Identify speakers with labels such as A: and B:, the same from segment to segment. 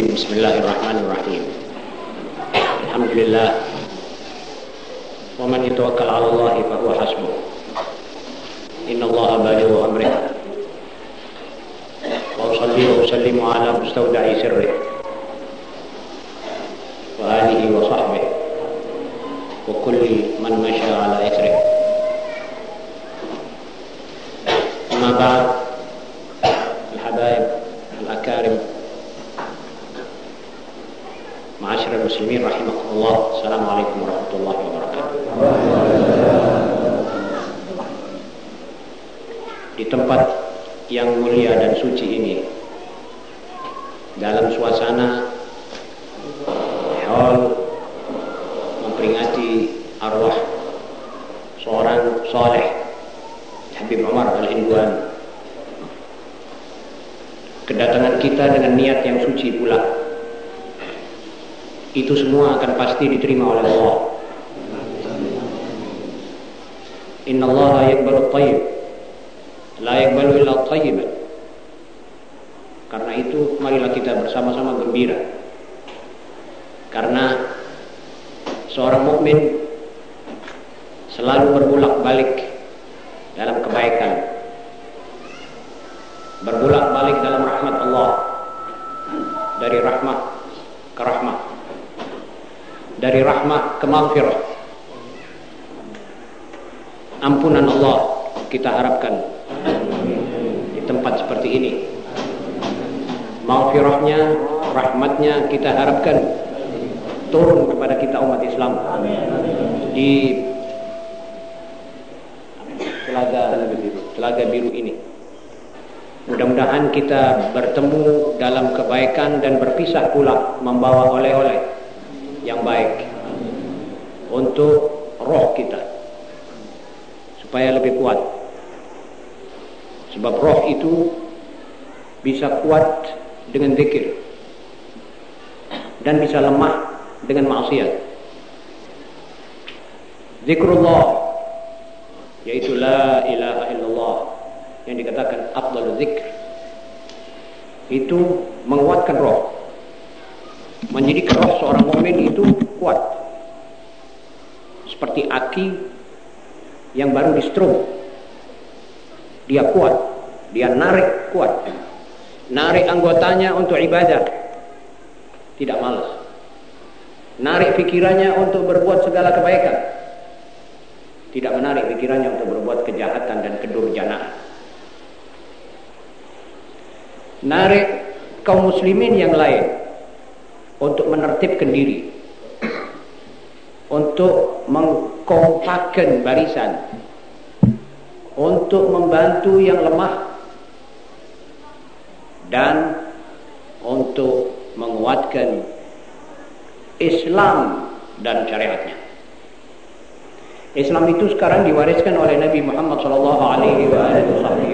A: الرجيم بسم الله الرحمن الرحيم الحمد لله ومن يتوكل على الله فهو حسبه إن الله بالغ أمره وأصلي وأسلم على مستودع سره وآله وصحبه وكل من مشى على إثره أما بعد muslimin rahimakumullah. Assalamualaikum warahmatullahi wabarakatuh. Di tempat yang mulia dan suci ini dalam suasana haul memperingati arwah seorang soleh Habib Omar Al-Indwan kedatangan kita dengan niat yang suci pula itu semua akan pasti diterima oleh Allah. Inna Allah yakbalu tayyib la yakbalu illa tayyiban karena itu marilah kita bersama-sama gembira. Karena seorang mukmin selalu berbulak-balik dalam kebaikan. Berbulak-balik dalam rahmat Allah. Dari rahmat dari rahmat ke maghfirah. Ampunan Allah kita harapkan di tempat seperti ini. Maghfirahnya rahmatnya kita harapkan turun kepada kita umat Islam. Di telaga telaga biru ini. Mudah-mudahan kita bertemu dalam kebaikan dan berpisah pula membawa oleh-oleh yang baik untuk roh kita supaya lebih kuat. Sebab roh itu bisa kuat dengan zikir dan bisa lemah dengan maksiat. Zikrullah yaitu la ilaha illallah yang dikatakan afdalul zikr itu menguatkan roh menjadikan roh seorang mukmin itu kuat. Seperti aki yang baru di stroke dia kuat. Dia narik kuat. Narik anggotanya untuk ibadah. Tidak malas. Narik pikirannya untuk berbuat segala kebaikan. Tidak menarik pikirannya untuk berbuat kejahatan dan kedurjanaan. Narik kaum muslimin yang lain untuk menertibkan diri untuk mengkompakkan barisan untuk membantu yang lemah dan untuk menguatkan Islam dan syariatnya. Islam itu sekarang diwariskan oleh Nabi Muhammad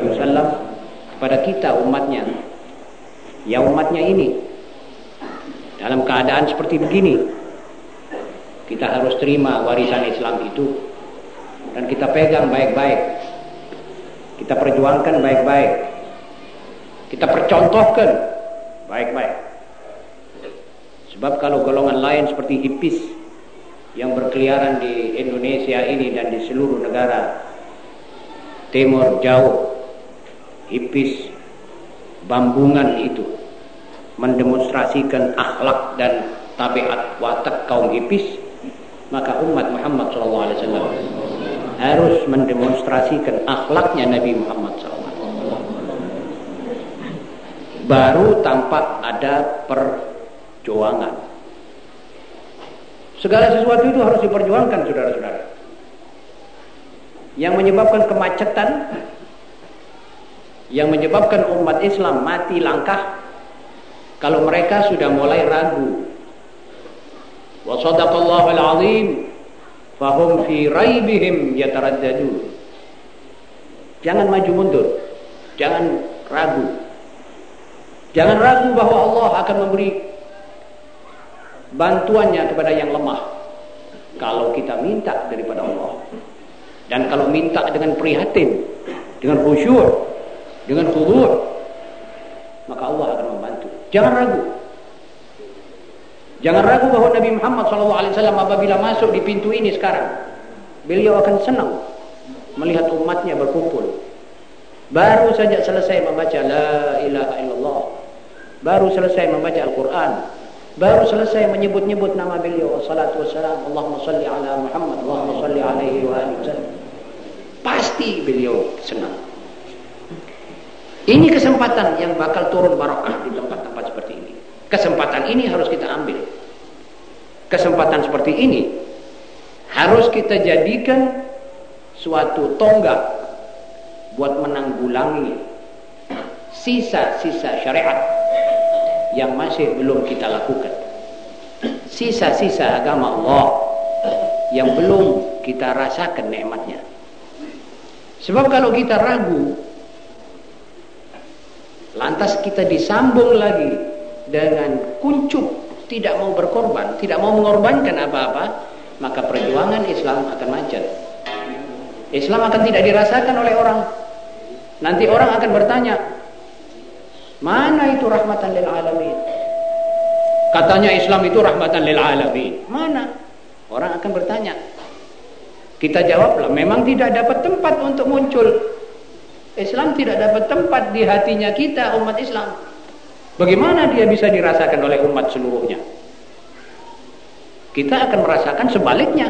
A: wasallam kepada kita umatnya. Ya umatnya ini dalam keadaan seperti begini kita harus terima warisan Islam itu dan kita pegang baik-baik. Kita perjuangkan baik-baik. Kita percontohkan baik-baik. Sebab kalau golongan lain seperti hipis yang berkeliaran di Indonesia ini dan di seluruh negara timur jauh hipis bambungan itu mendemonstrasikan akhlak dan tabiat watak kaum hipis maka umat Muhammad SAW harus mendemonstrasikan akhlaknya Nabi Muhammad SAW baru tampak ada perjuangan Segala sesuatu itu harus diperjuangkan saudara-saudara. Yang menyebabkan kemacetan, yang menyebabkan umat Islam mati langkah, kalau mereka sudah mulai ragu. Wa sadaqallahu al-azim, fahum fi raibihim yataraddadun. Jangan maju mundur, jangan ragu. Jangan ragu bahwa Allah akan memberi bantuannya kepada yang lemah kalau kita minta daripada Allah dan kalau minta dengan prihatin dengan khusyuk dengan khudur maka Allah akan membantu jangan ragu Jangan ragu bahwa Nabi Muhammad SAW apabila masuk di pintu ini sekarang, beliau akan senang melihat umatnya berkumpul. Baru saja selesai membaca La ilaha illallah. Baru selesai membaca Al-Quran. Baru selesai menyebut-nyebut nama beliau. Salatu wassalam. Allahumma salli ala Muhammad. Allahumma salli alaihi wa sallam. Pasti beliau senang. Ini kesempatan yang bakal turun barakah di ini. Kesempatan ini harus kita ambil. Kesempatan seperti ini harus kita jadikan suatu tonggak buat menanggulangi sisa-sisa syariat yang masih belum kita lakukan. Sisa-sisa agama Allah yang belum kita rasakan nikmatnya. Sebab kalau kita ragu lantas kita disambung lagi dengan kuncup tidak mau berkorban, tidak mau mengorbankan apa-apa, maka perjuangan Islam akan macet. Islam akan tidak dirasakan oleh orang. Nanti orang akan bertanya, mana itu rahmatan lil alamin? Katanya Islam itu rahmatan lil alamin. Mana? Orang akan bertanya. Kita jawablah, memang tidak dapat tempat untuk muncul. Islam tidak dapat tempat di hatinya kita umat Islam. Bagaimana dia bisa dirasakan oleh umat seluruhnya? Kita akan merasakan sebaliknya.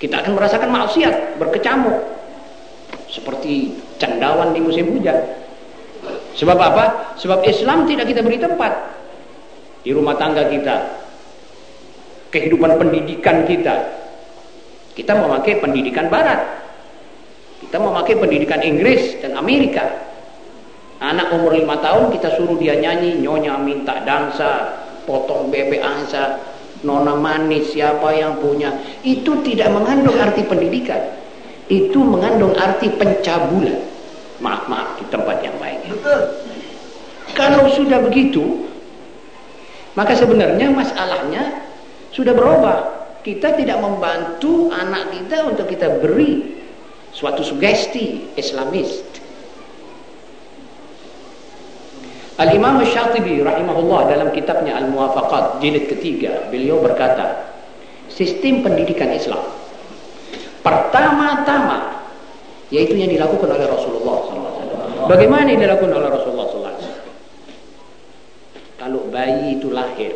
A: Kita akan merasakan maksiat, berkecamuk. Seperti candawan di musim hujan. Sebab apa? Sebab Islam tidak kita beri tempat. Di rumah tangga kita. Kehidupan pendidikan kita. Kita memakai pendidikan barat. Kita memakai pendidikan Inggris dan Amerika. Anak umur lima tahun kita suruh dia nyanyi, nyonya minta dansa, potong bebek angsa, nona manis siapa yang punya. Itu tidak mengandung arti pendidikan. Itu mengandung arti pencabulan. Maaf, maaf di tempat yang baik. Kalau sudah begitu, maka sebenarnya masalahnya sudah berubah. Kita tidak membantu anak kita untuk kita beri suatu sugesti Islamis Al-Imam Syatibi rahimahullah dalam kitabnya Al-Muwafaqat jilid ketiga beliau berkata sistem pendidikan Islam pertama-tama yaitu yang dilakukan oleh Rasulullah SAW bagaimana yang dilakukan oleh Rasulullah SAW kalau bayi itu lahir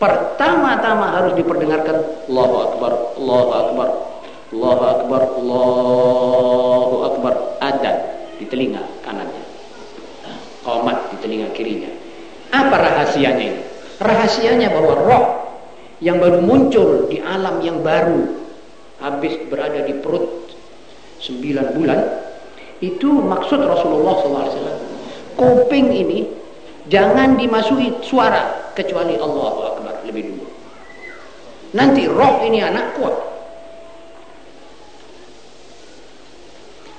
A: pertama-tama harus diperdengarkan Allahu Akbar Allahu Akbar Allahu Akbar Allahu Akbar ada di telinga kanannya qomat di telinga kirinya. Apa rahasianya ini? Rahasianya bahwa roh yang baru muncul di alam yang baru habis berada di perut sembilan bulan itu maksud Rasulullah SAW kuping ini jangan dimasuki suara kecuali Allahu Akbar lebih dulu. Nanti roh ini anak kuat.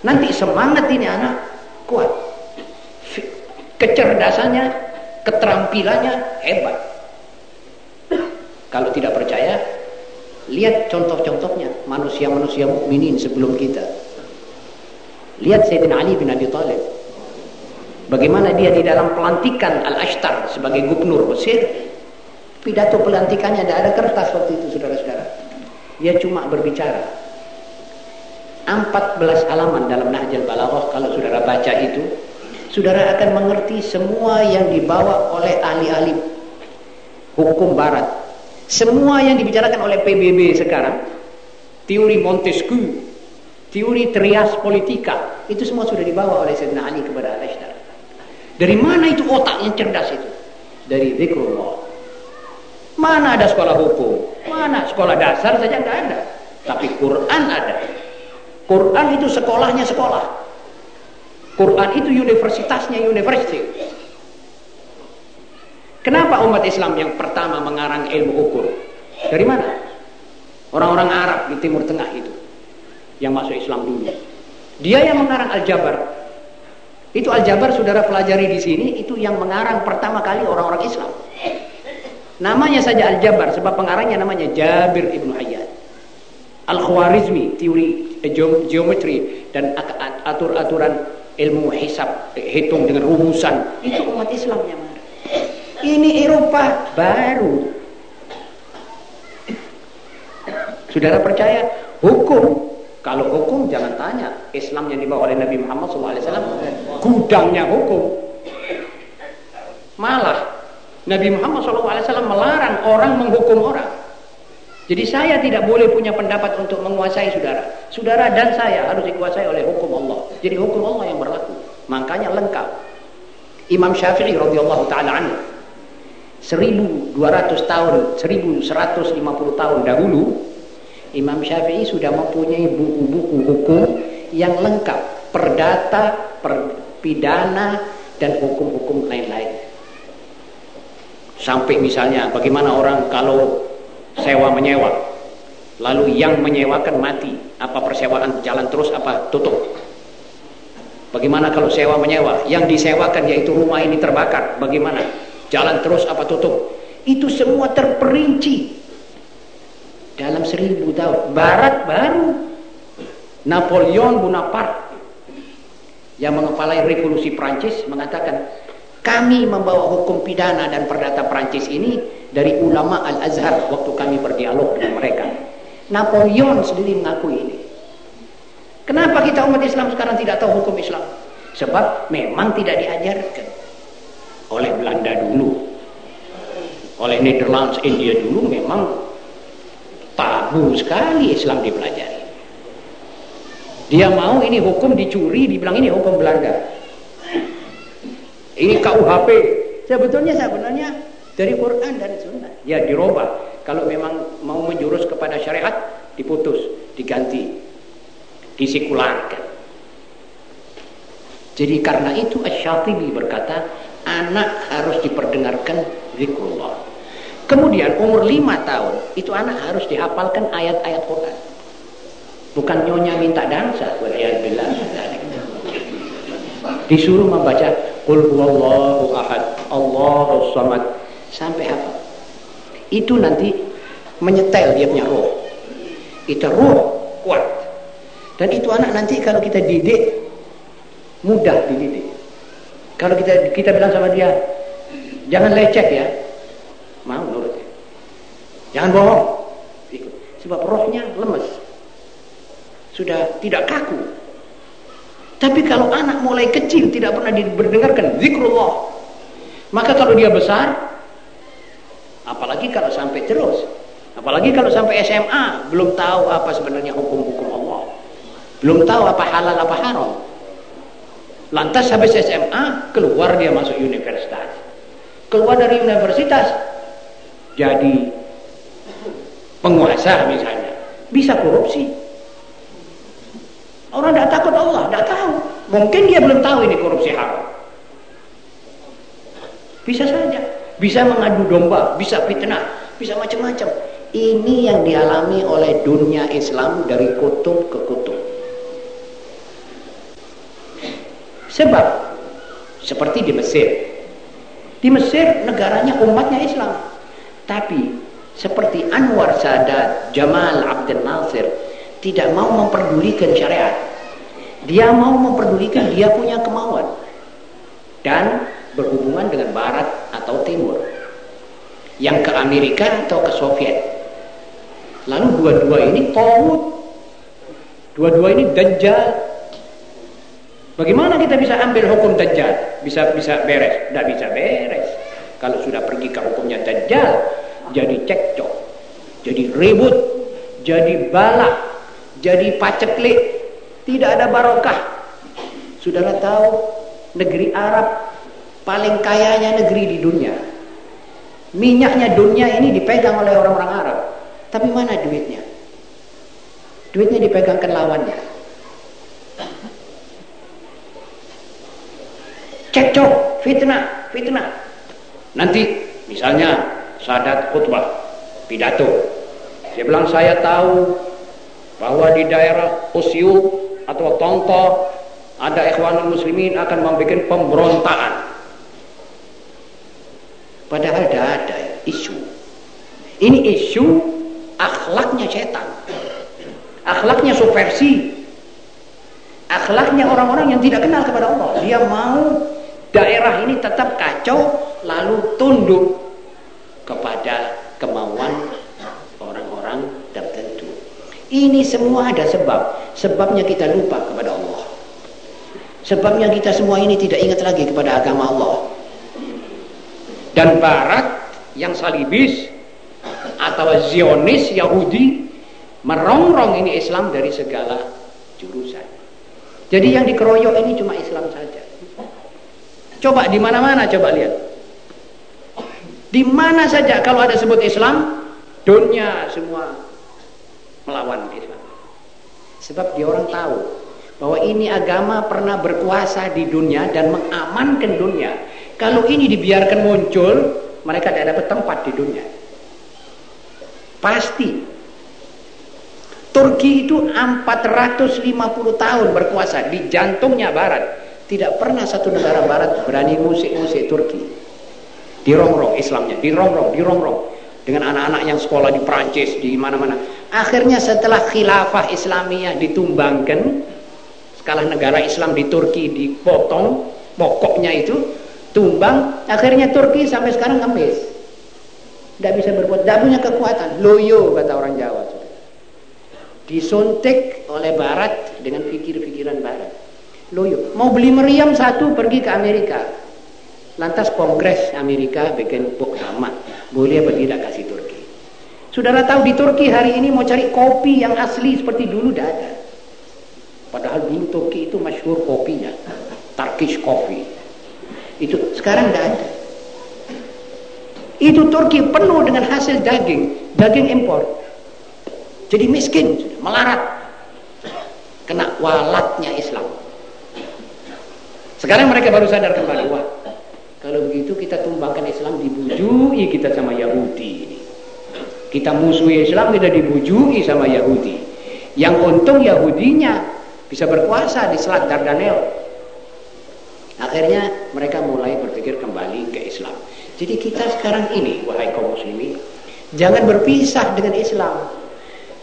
A: Nanti semangat ini anak kuat. Kecerdasannya, keterampilannya hebat. Kalau tidak percaya, lihat contoh-contohnya manusia-manusia mukminin sebelum kita. Lihat Sayyidina Ali bin Abi Thalib. Bagaimana dia di dalam pelantikan Al-Ashtar sebagai gubernur Mesir. Pidato pelantikannya tidak ada kertas waktu itu saudara-saudara. Dia cuma berbicara. 14 halaman dalam Nahjal Balaghah kalau saudara baca itu saudara akan mengerti semua yang dibawa oleh ahli-ahli hukum barat. Semua yang dibicarakan oleh PBB sekarang, teori Montesquieu, teori trias politika, itu semua sudah dibawa oleh Sayyidina Ali kepada Al-Ashdar. Dari mana itu otak yang cerdas itu? Dari zikrullah. Mana ada sekolah hukum? Mana sekolah dasar saja nggak ada. Tapi Quran ada. Quran itu sekolahnya sekolah. Quran itu universitasnya universitas. Kenapa umat Islam yang pertama mengarang ilmu ukur? Dari mana? Orang-orang Arab di Timur Tengah itu yang masuk Islam dulu. Dia yang mengarang Al-Jabar. Itu Al-Jabar saudara pelajari di sini itu yang mengarang pertama kali orang-orang Islam. Namanya saja Al-Jabar sebab pengarangnya namanya Jabir Ibnu Hayyan. Al-Khwarizmi teori geometri dan atur-aturan ilmu hisab hitung dengan rumusan. Itu umat Islam yang Ini Eropa baru. Saudara percaya? Hukum. Kalau hukum jangan tanya. Islam yang dibawa oleh Nabi Muhammad SAW gudangnya hukum. Malah Nabi Muhammad SAW melarang orang menghukum orang jadi saya tidak boleh punya pendapat untuk menguasai saudara. Saudara dan saya harus dikuasai oleh hukum Allah. Jadi hukum Allah yang berlaku. Makanya lengkap. Imam Syafi'i radhiyallahu taala anhu 1200 tahun 1150 tahun dahulu Imam Syafi'i sudah mempunyai buku-buku hukum yang lengkap, perdata, per, pidana dan hukum-hukum lain-lain. Sampai misalnya bagaimana orang kalau sewa menyewa, lalu yang menyewakan mati, apa persewaan jalan terus apa tutup? Bagaimana kalau sewa menyewa, yang disewakan yaitu rumah ini terbakar, bagaimana? Jalan terus apa tutup? Itu semua terperinci dalam seribu tahun barat baru Napoleon Bonaparte yang mengepalai revolusi Prancis mengatakan kami membawa hukum pidana dan perdata Prancis ini dari ulama Al-Azhar waktu kami berdialog dengan mereka. Napoleon sendiri mengakui ini. Kenapa kita umat Islam sekarang tidak tahu hukum Islam? Sebab memang tidak diajarkan oleh Belanda dulu. Oleh Netherlands India dulu memang tabu sekali Islam dipelajari. Dia mau ini hukum dicuri dibilang ini hukum Belanda ini KUHP sebetulnya sebenarnya dari Quran dan Sunnah. Ya dirubah. Kalau memang mau menjurus kepada syariat diputus diganti disekularkan. Jadi karena itu Asy-Syatibi berkata anak harus diperdengarkan zikrullah. Kemudian umur lima tahun itu anak harus dihafalkan ayat-ayat Quran. Bukan nyonya minta dansa, bilang. Disuruh membaca Qul huwallahu ahad, Allahu samad sampai hafal. Itu nanti menyetel dia punya roh. Itu roh kuat. Dan itu anak nanti kalau kita didik mudah dididik. Kalau kita kita bilang sama dia jangan lecek ya, mau nurut jangan bohong ikut sebab rohnya lemes sudah tidak kaku tapi kalau anak mulai kecil tidak pernah diberdengarkan zikrullah maka kalau dia besar apalagi kalau sampai terus apalagi kalau sampai SMA belum tahu apa sebenarnya hukum-hukum Allah. Belum tahu apa halal apa haram. Lantas habis SMA keluar dia masuk universitas. Keluar dari universitas jadi penguasa misalnya. Bisa korupsi orang tidak takut Allah tidak tahu. Mungkin dia belum tahu ini korupsi haram. Bisa saja. Bisa mengadu domba bisa fitnah bisa macam-macam. Ini yang dialami oleh dunia Islam dari kutub ke kutub. Sebab seperti di Mesir. Di Mesir negaranya umatnya Islam. Tapi seperti Anwar Sadat, Jamal Abdel Nasir tidak mau memperdulikan syariat. Dia mau memperdulikan dia punya kemauan dan berhubungan dengan barat atau timur. Yang ke Amerika atau ke Soviet. Lalu dua-dua ini tawud. Dua-dua ini dajjal. Bagaimana kita bisa ambil hukum dajjal? Bisa bisa beres? Tidak bisa beres. Kalau sudah pergi ke hukumnya dajjal, jadi cekcok, jadi ribut, jadi balak, jadi paceklik, tidak ada barokah. Saudara tahu negeri Arab paling kayanya negeri di dunia. Minyaknya dunia ini dipegang oleh orang-orang Arab. Tapi mana duitnya? Duitnya dipegangkan lawannya. Cekcok, fitnah, fitnah. Nanti misalnya sadat khutbah pidato dia bilang saya tahu bahwa di daerah Usiu atau Tonto ada ikhwanul muslimin akan membuat pemberontakan. Padahal tidak ada isu. Ini isu akhlaknya setan. Akhlaknya subversi. Akhlaknya orang-orang yang tidak kenal kepada Allah. Dia mau daerah ini tetap kacau lalu tunduk kepada kemauan. Ini semua ada sebab. Sebabnya kita lupa kepada Allah. Sebabnya kita semua ini tidak ingat lagi kepada agama Allah. Dan Barat yang salibis atau Zionis Yahudi merongrong ini Islam dari segala jurusan. Jadi yang dikeroyok ini cuma Islam saja. Coba di mana-mana coba lihat. Di mana saja kalau ada sebut Islam, dunia semua melawan Islam. Sebab dia orang tahu bahwa ini agama pernah berkuasa di dunia dan mengamankan dunia. Kalau ini dibiarkan muncul, mereka tidak dapat tempat di dunia. Pasti. Turki itu 450 tahun berkuasa di jantungnya barat. Tidak pernah satu negara barat berani musik-musik Turki. Dirongrong Islamnya, dirongrong, dirongrong dengan anak-anak yang sekolah di Prancis di mana-mana. Akhirnya setelah khilafah Islamiyah ditumbangkan, skala negara Islam di Turki dipotong pokoknya itu tumbang, akhirnya Turki sampai sekarang ngemis. Tidak bisa berbuat, tidak punya kekuatan. Loyo kata orang Jawa. Disuntik oleh Barat dengan pikir-pikiran Barat. Loyo. Mau beli meriam satu pergi ke Amerika. Lantas Kongres Amerika bikin book sama. Boleh apa tidak kasih Turki. Saudara tahu di Turki hari ini mau cari kopi yang asli seperti dulu tidak ada. Padahal dulu Turki itu masyhur kopinya. Turkish coffee. Itu sekarang tidak ada. Itu Turki penuh dengan hasil daging, daging impor. Jadi miskin, melarat. Kena walatnya Islam. Sekarang mereka baru sadar kembali, wah kalau begitu kita tumbangkan Islam dibujui kita sama Yahudi. Kita musuhi Islam kita dibujui sama Yahudi. Yang untung Yahudinya bisa berkuasa di Selat Dardanel. Akhirnya mereka mulai berpikir kembali ke Islam. Jadi kita sekarang ini, wahai kaum muslimin, jangan berpisah dengan Islam.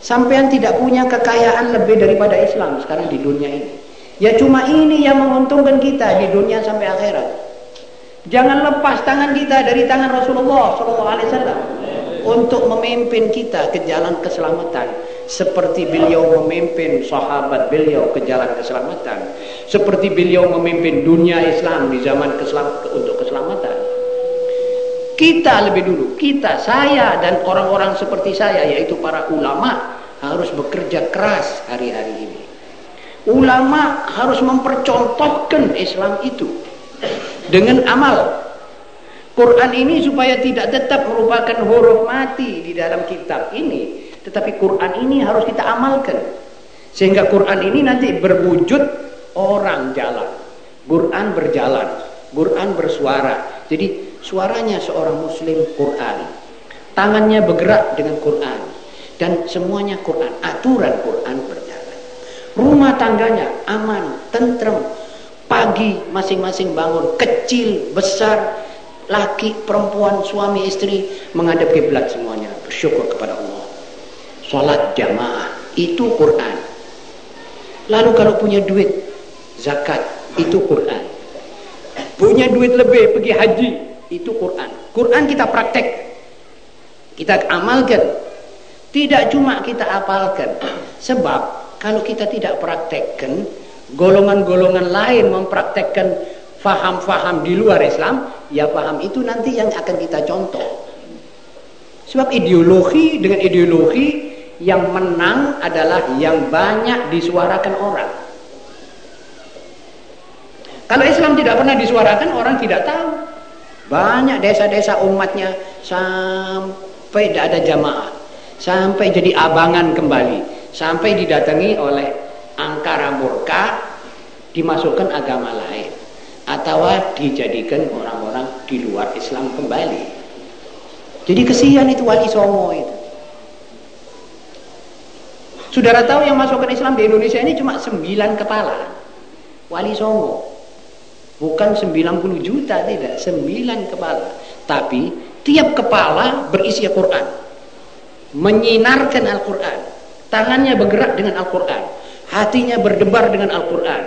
A: Sampean tidak punya kekayaan lebih daripada Islam sekarang di dunia ini. Ya cuma ini yang menguntungkan kita di dunia sampai akhirat. Jangan lepas tangan kita dari tangan Rasulullah SAW untuk memimpin kita ke jalan keselamatan. Seperti beliau memimpin sahabat beliau ke jalan keselamatan. Seperti beliau memimpin dunia Islam di zaman keselam untuk keselamatan. Kita lebih dulu kita saya dan orang-orang seperti saya yaitu para ulama harus bekerja keras hari-hari ini. Ulama harus mempercontohkan Islam itu dengan amal. Quran ini supaya tidak tetap merupakan huruf mati di dalam kitab ini, tetapi Quran ini harus kita amalkan. Sehingga Quran ini nanti berwujud orang jalan. Quran berjalan, Quran bersuara. Jadi suaranya seorang muslim Quran. Tangannya bergerak dengan Quran dan semuanya Quran, aturan Quran berjalan. Rumah tangganya aman, tentrem, Pagi masing-masing bangun, kecil, besar, laki, perempuan, suami, istri menghadap kiblat semuanya, bersyukur kepada Allah. Salat jamaah itu Quran. Lalu kalau punya duit zakat itu Quran. Punya duit lebih pergi haji itu Quran. Quran kita praktek. Kita amalkan. Tidak cuma kita apalkan. Sebab kalau kita tidak praktekkan golongan-golongan lain mempraktekkan faham-faham di luar Islam, ya faham itu nanti yang akan kita contoh. Sebab ideologi dengan ideologi yang menang adalah yang banyak disuarakan orang. Kalau Islam tidak pernah disuarakan, orang tidak tahu. Banyak desa-desa umatnya sampai tidak ada jamaah. Sampai jadi abangan kembali. Sampai didatangi oleh angkara murka dimasukkan agama lain atau dijadikan orang-orang di luar Islam kembali. Jadi kesian itu wali songo itu. Saudara tahu yang masukkan Islam di Indonesia ini cuma 9 kepala. Wali songo. Bukan 90 juta tidak. 9 kepala. Tapi tiap kepala berisi Al-Quran. Menyinarkan Al-Quran. Tangannya bergerak dengan Al-Quran. Hatinya berdebar dengan Al-Quran.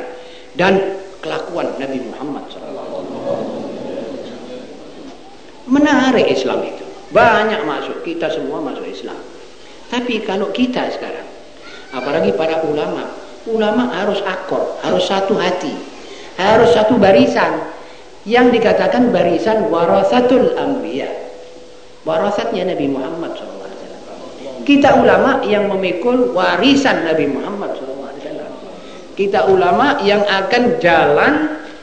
A: Dan kelakuan Nabi Muhammad SAW. Menarik Islam itu. Banyak masuk, kita semua masuk Islam. Tapi kalau kita sekarang, apalagi para ulama, ulama harus akor, harus satu hati, harus satu barisan. Yang dikatakan barisan warasatul anbiya. Warasatnya Nabi Muhammad SAW. Kita ulama yang memikul warisan Nabi Muhammad SAW. Kita ulama yang akan jalan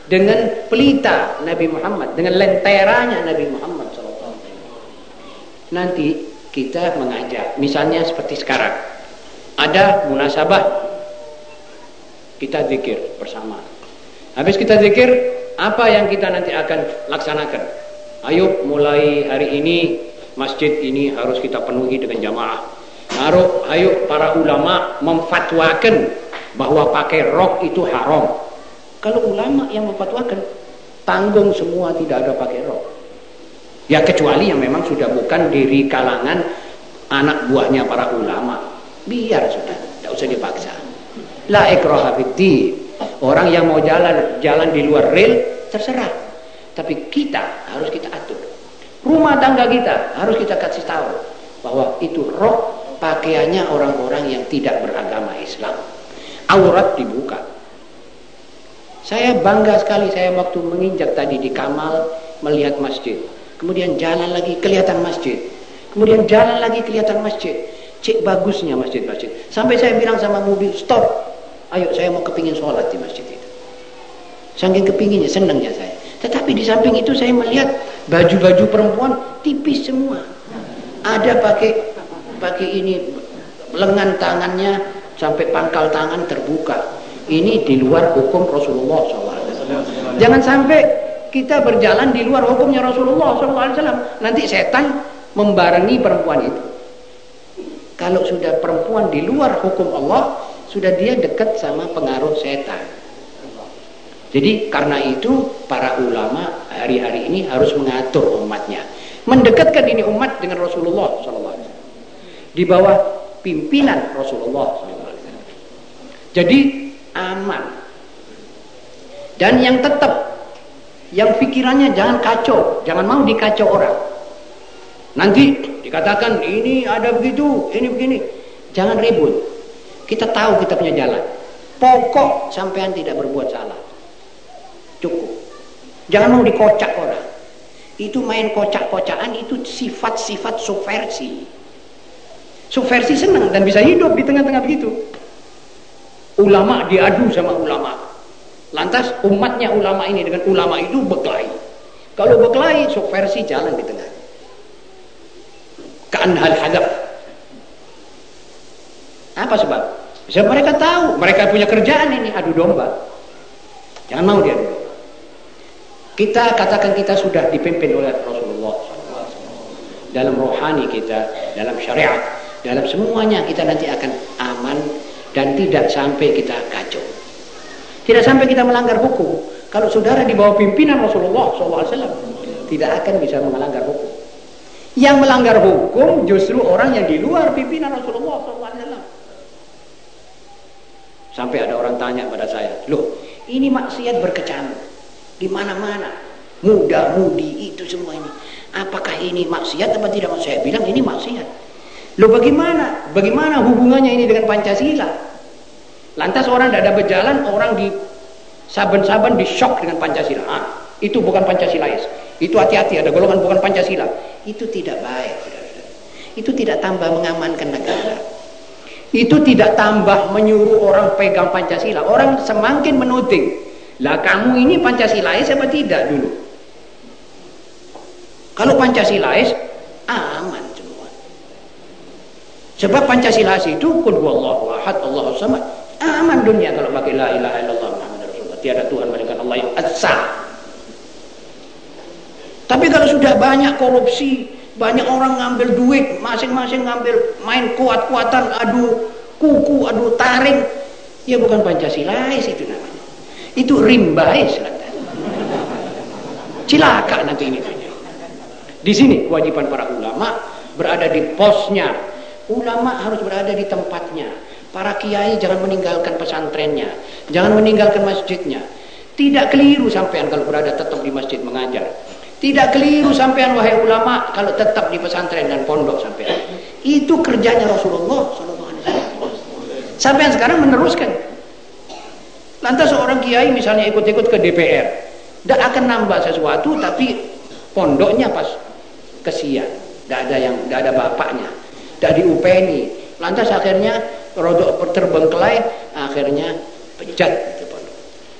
A: dengan pelita Nabi Muhammad, dengan lenteranya Nabi Muhammad. Nanti kita mengajak, misalnya seperti sekarang, ada munasabah, kita zikir bersama. Habis kita zikir, apa yang kita nanti akan laksanakan? Ayo mulai hari ini masjid ini harus kita penuhi dengan jamaah. Ayo, ayo para ulama memfatwakan bahwa pakai rok itu haram. Kalau ulama yang memfatwakan, tanggung semua tidak ada pakai rok. Ya kecuali yang memang sudah bukan diri kalangan anak buahnya para ulama. Biar sudah, tidak usah dipaksa. La ikraha Orang yang mau jalan jalan di luar rel terserah. Tapi kita harus kita atur. Rumah tangga kita harus kita kasih tahu bahwa itu rok pakaiannya orang-orang yang tidak beragama Islam aurat dibuka. Saya bangga sekali saya waktu menginjak tadi di Kamal melihat masjid. Kemudian jalan lagi kelihatan masjid. Kemudian jalan lagi kelihatan masjid. Cek bagusnya masjid-masjid. Sampai saya bilang sama mobil, stop. Ayo saya mau kepingin sholat di masjid itu. Saking kepinginnya, senangnya saya. Tetapi di samping itu saya melihat baju-baju perempuan tipis semua. Ada pakai pakai ini lengan tangannya sampai pangkal tangan terbuka. Ini di luar hukum Rasulullah SAW. Jangan sampai kita berjalan di luar hukumnya Rasulullah SAW. Nanti setan membarengi perempuan itu. Kalau sudah perempuan di luar hukum Allah, sudah dia dekat sama pengaruh setan. Jadi karena itu para ulama hari-hari ini harus mengatur umatnya. Mendekatkan ini umat dengan Rasulullah SAW. Di bawah pimpinan Rasulullah SAW. Jadi aman. Dan yang tetap yang pikirannya jangan kacau, jangan mau dikacau orang. Nanti dikatakan ini ada begitu, ini begini. Jangan ribut. Kita tahu kita punya jalan. Pokok sampean tidak berbuat salah. Cukup. Jangan mau dikocak orang. Itu main kocak-kocakan itu sifat-sifat subversi. Subversi senang dan bisa hidup di tengah-tengah begitu. Ulama diadu sama ulama. Lantas umatnya ulama ini dengan ulama itu berkelahi. Kalau berkelahi, subversi jalan di tengah. hal hadaf. Apa sebab? Sebab mereka tahu, mereka punya kerjaan ini adu domba. Jangan mau dia Kita katakan kita sudah dipimpin oleh Rasulullah dalam rohani kita, dalam syariat, dalam semuanya kita nanti akan aman dan tidak sampai kita kacau. Tidak sampai kita melanggar hukum. Kalau saudara di bawah pimpinan Rasulullah SAW tidak akan bisa melanggar hukum. Yang melanggar hukum justru orang yang di luar pimpinan Rasulullah SAW. Sampai ada orang tanya pada saya, loh ini maksiat berkecamuk di mana-mana, muda, mudi itu semua ini. Apakah ini maksiat atau tidak? Saya bilang ini maksiat. Loh bagaimana? Bagaimana hubungannya ini dengan Pancasila? Lantas orang tidak ada berjalan, orang di saban-saban di shock dengan Pancasila. Ah, itu bukan Pancasilais. Itu hati-hati, ada golongan bukan Pancasila. Itu tidak baik. Itu tidak tambah mengamankan negara. Itu tidak tambah menyuruh orang pegang Pancasila. Orang semakin menuding. Lah kamu ini Pancasilais apa tidak dulu? Kalau Pancasilais, aman. Sebab Pancasila itu kul huwallahu ahad Allahu samad. Aman dunia kalau pakai la ilaha illallah Muhammad Rasulullah. Tiada Tuhan melainkan Allah yang esa. Tapi kalau sudah banyak korupsi, banyak orang ngambil duit, masing-masing ngambil main kuat-kuatan, adu kuku, adu taring, ya bukan Pancasilais itu namanya. Itu rimbais Cilaka nanti ini. Di sini kewajiban para ulama berada di posnya Ulama harus berada di tempatnya. Para kiai jangan meninggalkan pesantrennya, jangan meninggalkan masjidnya. Tidak keliru sampean kalau berada tetap di masjid mengajar. Tidak keliru sampean wahai ulama kalau tetap di pesantren dan pondok sampean. Itu kerjanya Rasulullah sallallahu. Sampean sekarang meneruskan. Lantas seorang kiai misalnya ikut-ikut ke DPR, tidak akan nambah sesuatu tapi pondoknya pas kesian, tidak ada yang tidak ada bapaknya, tidak diupeni. Lantas akhirnya rodok terbengkelai, akhirnya pecat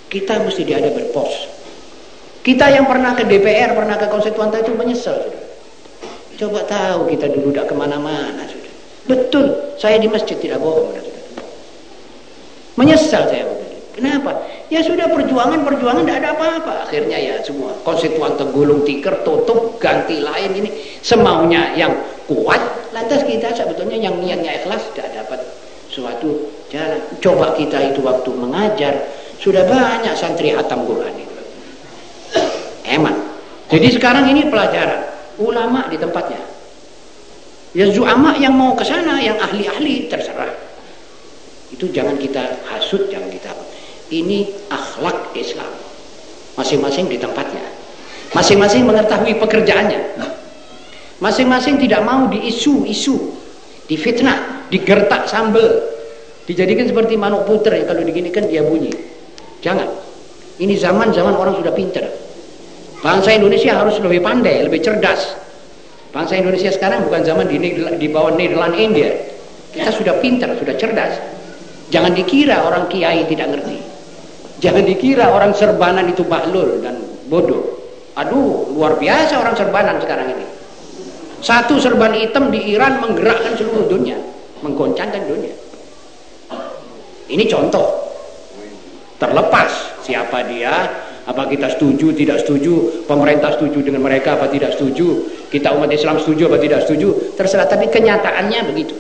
A: Kita mesti diada berpos. Kita yang pernah ke DPR, pernah ke konstituante itu menyesal. Coba tahu kita dulu tidak ke mana-mana. Sudah. Betul, saya di masjid tidak bohong. Menyesal saya. Kenapa? Ya sudah perjuangan-perjuangan tidak ada apa-apa. Akhirnya ya semua konstituan tergulung tikar, tutup, ganti lain ini. Semaunya yang kuat. Lantas kita sebetulnya yang niatnya ikhlas tidak dapat suatu jalan. Coba kita itu waktu mengajar. Sudah banyak santri hatam Quran itu. Eman. Jadi sekarang ini pelajaran ulama di tempatnya. Ya zuama yang mau ke sana, yang ahli-ahli terserah. Itu jangan kita hasut, jangan kita. Ini akhlak Islam. Masing-masing di tempatnya. Masing-masing mengetahui pekerjaannya. Masing-masing tidak mau diisu-isu, difitnah, digertak sambel, dijadikan seperti manuk puter yang kalau diginikan dia bunyi. Jangan. Ini zaman-zaman orang sudah pintar. Bangsa Indonesia harus lebih pandai, lebih cerdas. Bangsa Indonesia sekarang bukan zaman di, di bawah Nederland India. Kita sudah pintar, sudah cerdas. Jangan dikira orang kiai tidak ngerti. Jangan dikira orang serbanan itu bahlul dan bodoh. Aduh, luar biasa orang serbanan sekarang ini. Satu serban hitam di Iran menggerakkan seluruh dunia, menggoncangkan dunia. Ini contoh. Terlepas siapa dia, apa kita setuju, tidak setuju, pemerintah setuju dengan mereka, apa tidak setuju, kita umat Islam setuju, apa tidak setuju, terserah. Tapi kenyataannya begitu.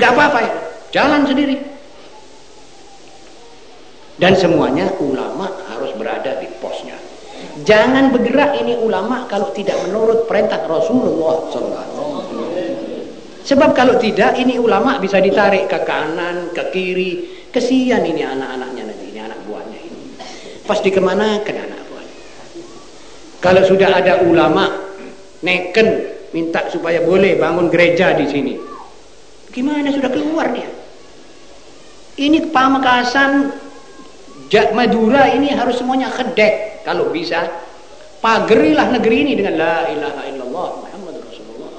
A: Gak apa-apa ya, jalan sendiri. Dan semuanya ulama harus berada. Jangan bergerak ini ulama kalau tidak menurut perintah Rasulullah SAW. Sebab kalau tidak, ini ulama bisa ditarik ke kanan, ke kiri. Kesian ini anak-anaknya nanti pas dikemanakan anak buahnya kalau sudah ada ulama neken minta supaya boleh bangun gereja di sini. Gimana sudah keluar dia? Ini Pamekasan Madura ini harus semuanya kedek kalau bisa pagerilah negeri ini dengan la ilaha illallah Muhammad Rasulullah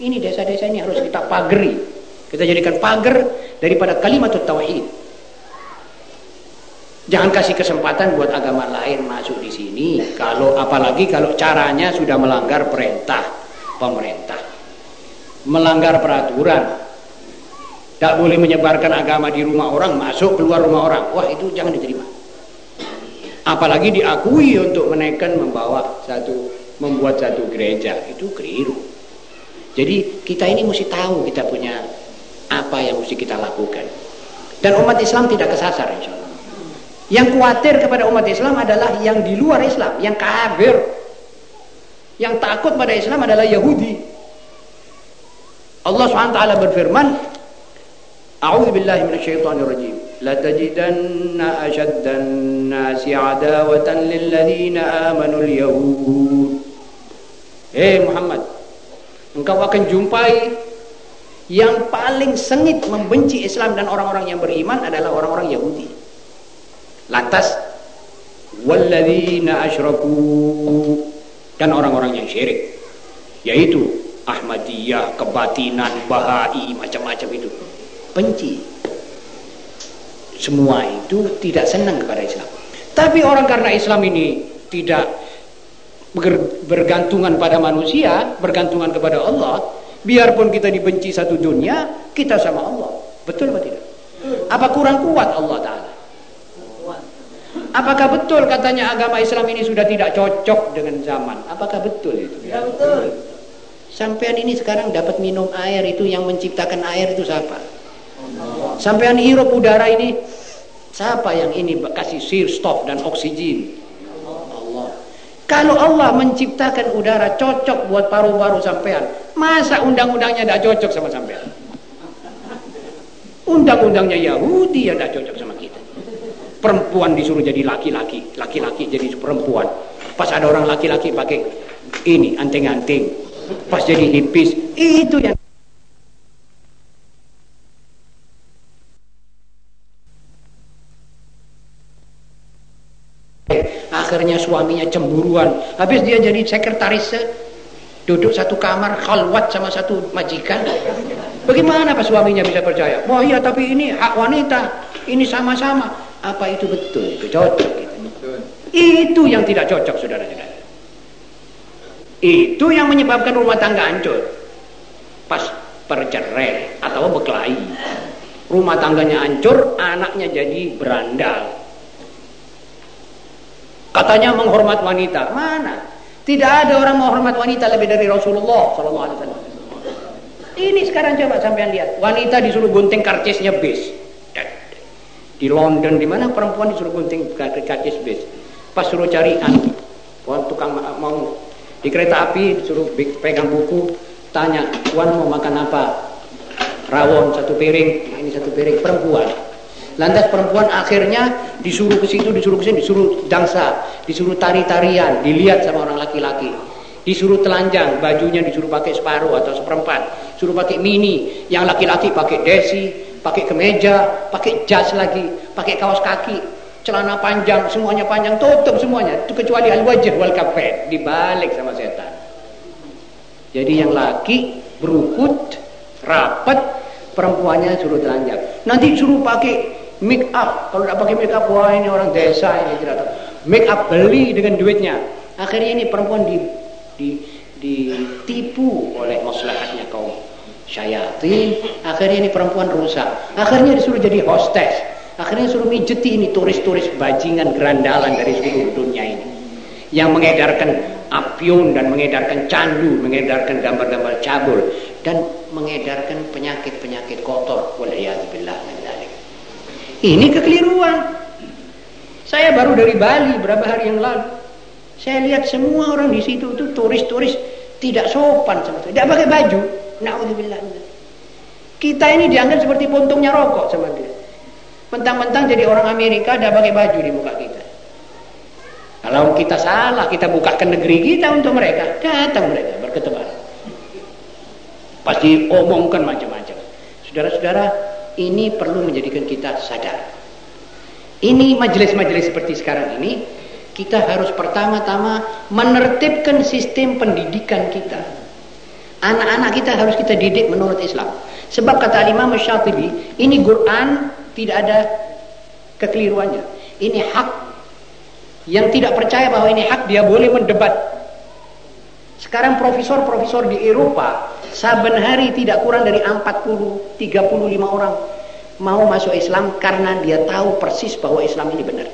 A: ini desa-desa ini harus kita pageri kita jadikan pagar daripada kalimat tauhid Jangan kasih kesempatan buat agama lain masuk di sini. Kalau apalagi kalau caranya sudah melanggar perintah pemerintah, melanggar peraturan. Tak boleh menyebarkan agama di rumah orang, masuk keluar rumah orang. Wah itu jangan diterima. Apalagi diakui untuk menaikkan membawa satu membuat satu gereja itu keliru. Jadi kita ini mesti tahu kita punya apa yang mesti kita lakukan. Dan umat Islam tidak kesasar insya Allah. Yang khawatir kepada umat Islam adalah yang di luar Islam, yang kafir. Yang takut pada Islam adalah Yahudi. Allah SWT berfirman, A'udzu billahi minasyaitonir rajim. Tajidanna ashaddan nasi adawatan lil ladzina amanu al-yahud. Eh Muhammad, engkau akan jumpai yang paling sengit membenci Islam dan orang-orang yang beriman adalah orang-orang Yahudi. Lantas walladzina asyraku dan orang-orang yang syirik yaitu Ahmadiyah, kebatinan, Bahai, macam-macam itu. Benci. Semua itu tidak senang kepada Islam. Tapi orang karena Islam ini tidak bergantungan pada manusia, bergantungan kepada Allah, biarpun kita dibenci satu dunia, kita sama Allah. Betul atau tidak? Apa kurang kuat Allah Ta'ala? Apakah betul katanya agama Islam ini sudah tidak cocok dengan zaman? Apakah betul itu?
B: Ya betul.
A: Sampean ini sekarang dapat minum air itu yang menciptakan air itu siapa? Sampean hirup udara ini siapa yang ini kasih sirstof dan oksigen? Allah. Kalau Allah menciptakan udara cocok buat paru-paru sampean, masa undang-undangnya tidak cocok sama sampean? Undang-undangnya Yahudi yang tidak cocok sama kita. perempuan disuruh jadi laki-laki laki-laki jadi perempuan pas ada orang laki-laki pakai ini anting-anting pas jadi hipis itu yang akhirnya suaminya cemburuan. Habis dia jadi sekretaris duduk satu kamar khalwat sama satu majikan. Bagaimana apa suaminya bisa percaya? Oh iya tapi ini hak wanita ini sama-sama. Apa itu betul? Itu cocok gitu. itu yang tidak cocok saudara-saudara. Itu yang menyebabkan rumah tangga hancur. Pas percerai atau berkelahi. Rumah tangganya hancur anaknya jadi berandal Katanya menghormat wanita. Mana? Tidak ada orang menghormat wanita lebih dari Rasulullah SAW. Ini sekarang coba sampean lihat. Wanita disuruh gunting karcisnya bis. Di London di mana perempuan disuruh gunting karcis bis. Pas suruh cari anu, tukang mau di kereta api disuruh pegang buku, tanya, "Tuan mau makan apa?" Rawon satu piring, ini satu piring perempuan Lantas perempuan akhirnya disuruh ke situ, disuruh ke sini, disuruh dansa, disuruh tari-tarian, dilihat sama orang laki-laki. Disuruh telanjang, bajunya disuruh pakai separuh atau seperempat, suruh pakai mini, yang laki-laki pakai desi, pakai kemeja, pakai jas lagi, pakai kaos kaki, celana panjang, semuanya panjang, tutup semuanya, itu kecuali al-wajh wal kafet, dibalik sama setan. Jadi yang laki berukut, rapat, perempuannya suruh telanjang. Nanti suruh pakai make up. Kalau tidak pakai make up wah ini orang desa ini tahu. Make up beli dengan duitnya. Akhirnya ini perempuan di, di ditipu oleh maslahatnya kaum syayatin akhirnya ini perempuan rusak. Akhirnya disuruh jadi hostess. Akhirnya suruh mijeti ini turis-turis bajingan gerandalan dari seluruh dunia ini. Yang mengedarkan apiun dan mengedarkan candu mengedarkan gambar-gambar cabul dan mengedarkan penyakit-penyakit kotor. Waliyadzubillah ini kekeliruan. Saya baru dari Bali berapa hari yang lalu. Saya lihat semua orang di situ itu turis-turis tidak sopan sama sekali. Tidak pakai baju. Nauzubillah. Kita ini dianggap seperti puntungnya rokok sama dia. Mentang-mentang jadi orang Amerika tidak pakai baju di muka kita. Kalau kita salah, kita buka ke negeri kita untuk mereka, datang mereka berketebaran. Pasti omongkan macam-macam. Saudara-saudara, ini perlu menjadikan kita sadar. Ini majelis-majelis seperti sekarang ini, kita harus pertama-tama menertibkan sistem pendidikan kita. Anak-anak kita harus kita didik menurut Islam. Sebab kata Imam Syafi'i, ini Quran tidak ada kekeliruannya. Ini hak. Yang tidak percaya bahwa ini hak, dia boleh mendebat. Sekarang profesor-profesor di Eropa Saben hari tidak kurang dari 40, 35 orang mau masuk Islam karena dia tahu persis bahwa Islam ini benar.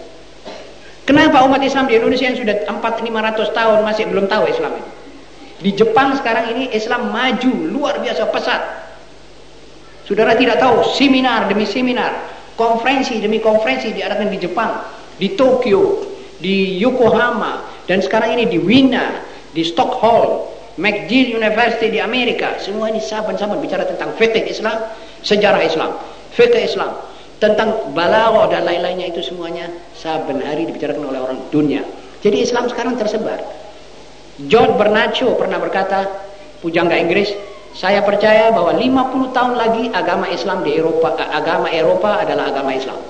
A: Kenapa umat Islam di Indonesia yang sudah 4 500 tahun masih belum tahu Islam ini? Di Jepang sekarang ini Islam maju luar biasa pesat. Saudara tidak tahu seminar demi seminar, konferensi demi konferensi diadakan di Jepang, di Tokyo, di Yokohama dan sekarang ini di Wina, di Stockholm, McGill University di Amerika. Semua ini sahabat-sahabat bicara tentang fikih Islam sejarah Islam. Fikih Islam. Tentang balaghah dan lain-lainnya itu semuanya saben hari dibicarakan oleh orang dunia. Jadi Islam sekarang tersebar. George Bernaccio pernah berkata pujangga Inggris saya percaya bahwa 50 tahun lagi agama Islam di Eropa agama Eropa adalah agama Islam.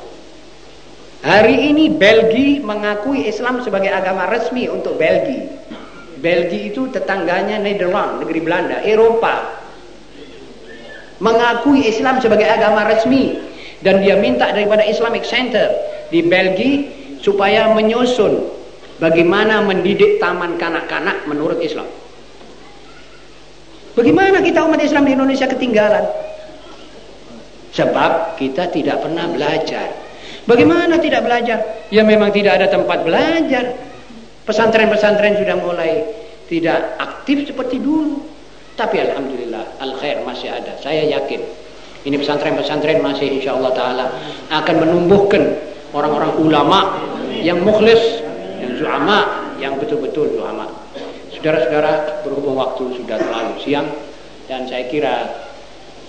A: Hari ini Belgia mengakui Islam sebagai agama resmi untuk Belgia Belgia itu tetangganya Nederland, negeri Belanda, Eropa. Mengakui Islam sebagai agama resmi dan dia minta daripada Islamic Center di Belgia supaya menyusun bagaimana mendidik taman kanak-kanak menurut Islam. Bagaimana kita umat Islam di Indonesia ketinggalan? Sebab kita tidak pernah belajar. Bagaimana tidak belajar? Ya memang tidak ada tempat belajar. Pesantren-pesantren sudah mulai tidak aktif seperti dulu. Tapi Alhamdulillah, al-khair masih ada. Saya yakin. Ini pesantren-pesantren masih insya Allah Ta'ala akan menumbuhkan orang-orang ulama yang mukhlis, yang zu'ama, yang betul-betul zu'ama. Saudara-saudara, berhubung waktu sudah terlalu siang, dan saya kira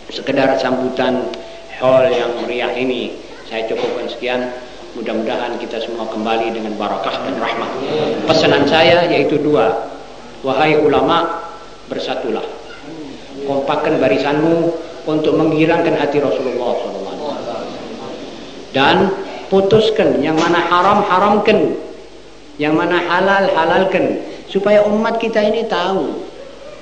A: sekedar sambutan hall yang meriah ini, saya cukupkan sekian. Mudah-mudahan kita semua kembali dengan barakah dan rahmat. Pesanan saya yaitu dua. Wahai ulama, bersatulah. Kompakkan barisanmu untuk menggirangkan hati Rasulullah SAW. Dan putuskan yang mana haram haramkan, yang mana halal halalkan, supaya umat kita ini tahu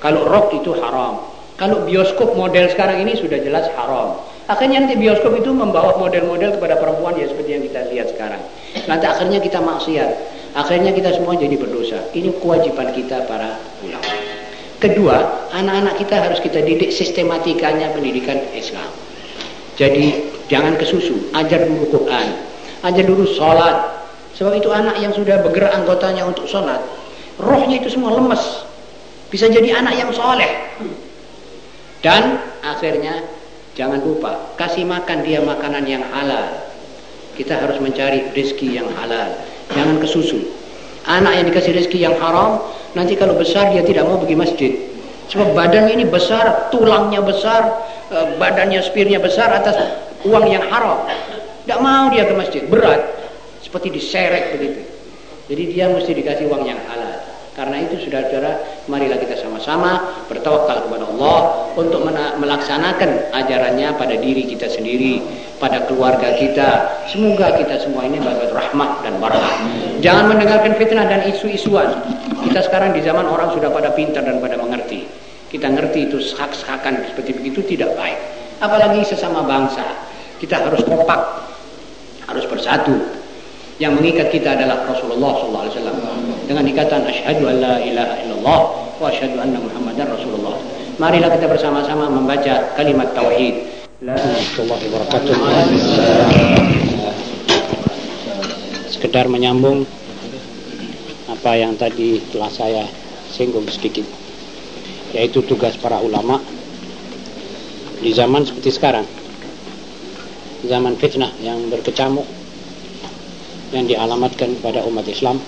A: kalau rock itu haram. Kalau bioskop model sekarang ini sudah jelas haram. Akhirnya nanti bioskop itu membawa model-model kepada perempuan ya seperti yang kita lihat sekarang. Nanti akhirnya kita maksiat. Akhirnya kita semua jadi berdosa. Ini kewajiban kita para ulama. Kedua, anak-anak kita harus kita didik sistematikanya pendidikan Islam. Jadi jangan kesusu, ajar dulu Quran, ajar dulu sholat. Sebab itu anak yang sudah bergerak anggotanya untuk sholat, rohnya itu semua lemes. Bisa jadi anak yang soleh. Dan akhirnya Jangan lupa, kasih makan dia makanan yang halal. Kita harus mencari rezeki yang halal. Jangan kesusu. Anak yang dikasih rezeki yang haram, nanti kalau besar dia tidak mau pergi masjid. Sebab badan ini besar, tulangnya besar, e, badannya spirnya besar atas uang yang haram. Tidak mau dia ke masjid, berat. Seperti diseret begitu. Jadi dia mesti dikasih uang yang halal. Karena itu saudara-saudara, marilah kita sama-sama bertawakal kepada Allah untuk melaksanakan ajarannya pada diri kita sendiri, pada keluarga kita. Semoga kita semua ini dapat rahmat dan barakah. Jangan mendengarkan fitnah dan isu-isuan. Kita sekarang di zaman orang sudah pada pintar dan pada mengerti. Kita ngerti itu hak-hakan seperti begitu tidak baik. Apalagi sesama bangsa. Kita harus kompak, harus bersatu. Yang mengikat kita adalah Rasulullah SAW dengan ikatan asyhadu an la ilaha illallah wa asyhadu anna muhammadar rasulullah. Marilah kita bersama-sama membaca kalimat tauhid. La ilaha wabarakatuh. Sekedar menyambung apa yang tadi telah saya singgung sedikit yaitu tugas para ulama di zaman seperti sekarang zaman fitnah yang berkecamuk yang dialamatkan pada umat Islam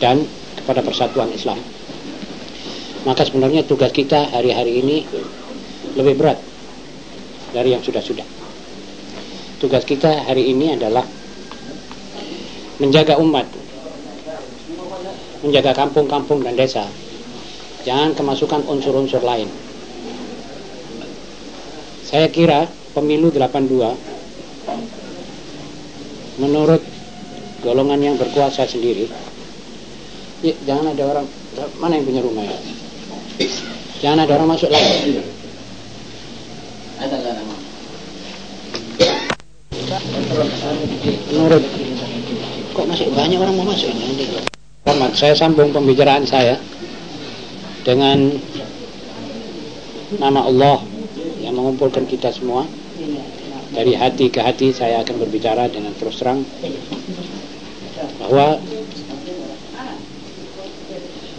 A: dan kepada persatuan Islam. Maka sebenarnya tugas kita hari-hari ini lebih berat dari yang sudah-sudah. Tugas kita hari ini adalah menjaga umat, menjaga kampung-kampung dan desa. Jangan kemasukan unsur-unsur lain. Saya kira pemilu 82 menurut golongan yang berkuasa sendiri jangan ada orang mana yang punya rumah? Ya jangan ada orang masuk lagi. Ada menurut kok masih banyak orang mau masuk ini? Selamat, saya sambung pembicaraan saya dengan nama Allah yang mengumpulkan kita semua. Dari hati ke hati saya akan berbicara dengan terus terang bahwa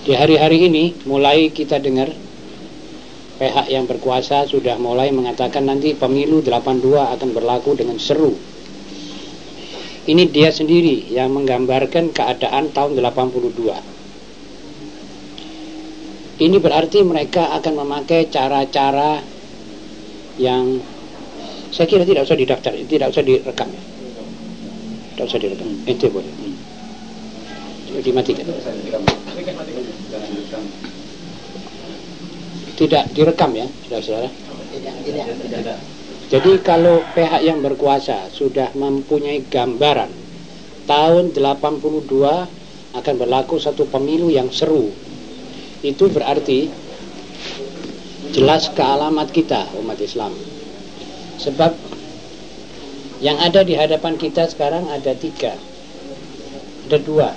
A: di hari-hari ini mulai kita dengar pihak yang berkuasa sudah mulai mengatakan nanti pemilu 82 akan berlaku dengan seru. Ini dia sendiri yang menggambarkan keadaan tahun 82. Ini berarti mereka akan memakai cara-cara yang saya kira tidak usah didaftar, tidak usah direkam. Tidak usah direkam. Itu boleh. Dimatikan tidak direkam ya saudara-saudara? Jadi kalau pihak yang berkuasa sudah mempunyai gambaran tahun 82 akan berlaku satu pemilu yang seru itu berarti jelas ke alamat kita umat Islam. Sebab yang ada di hadapan kita sekarang ada tiga ada dua.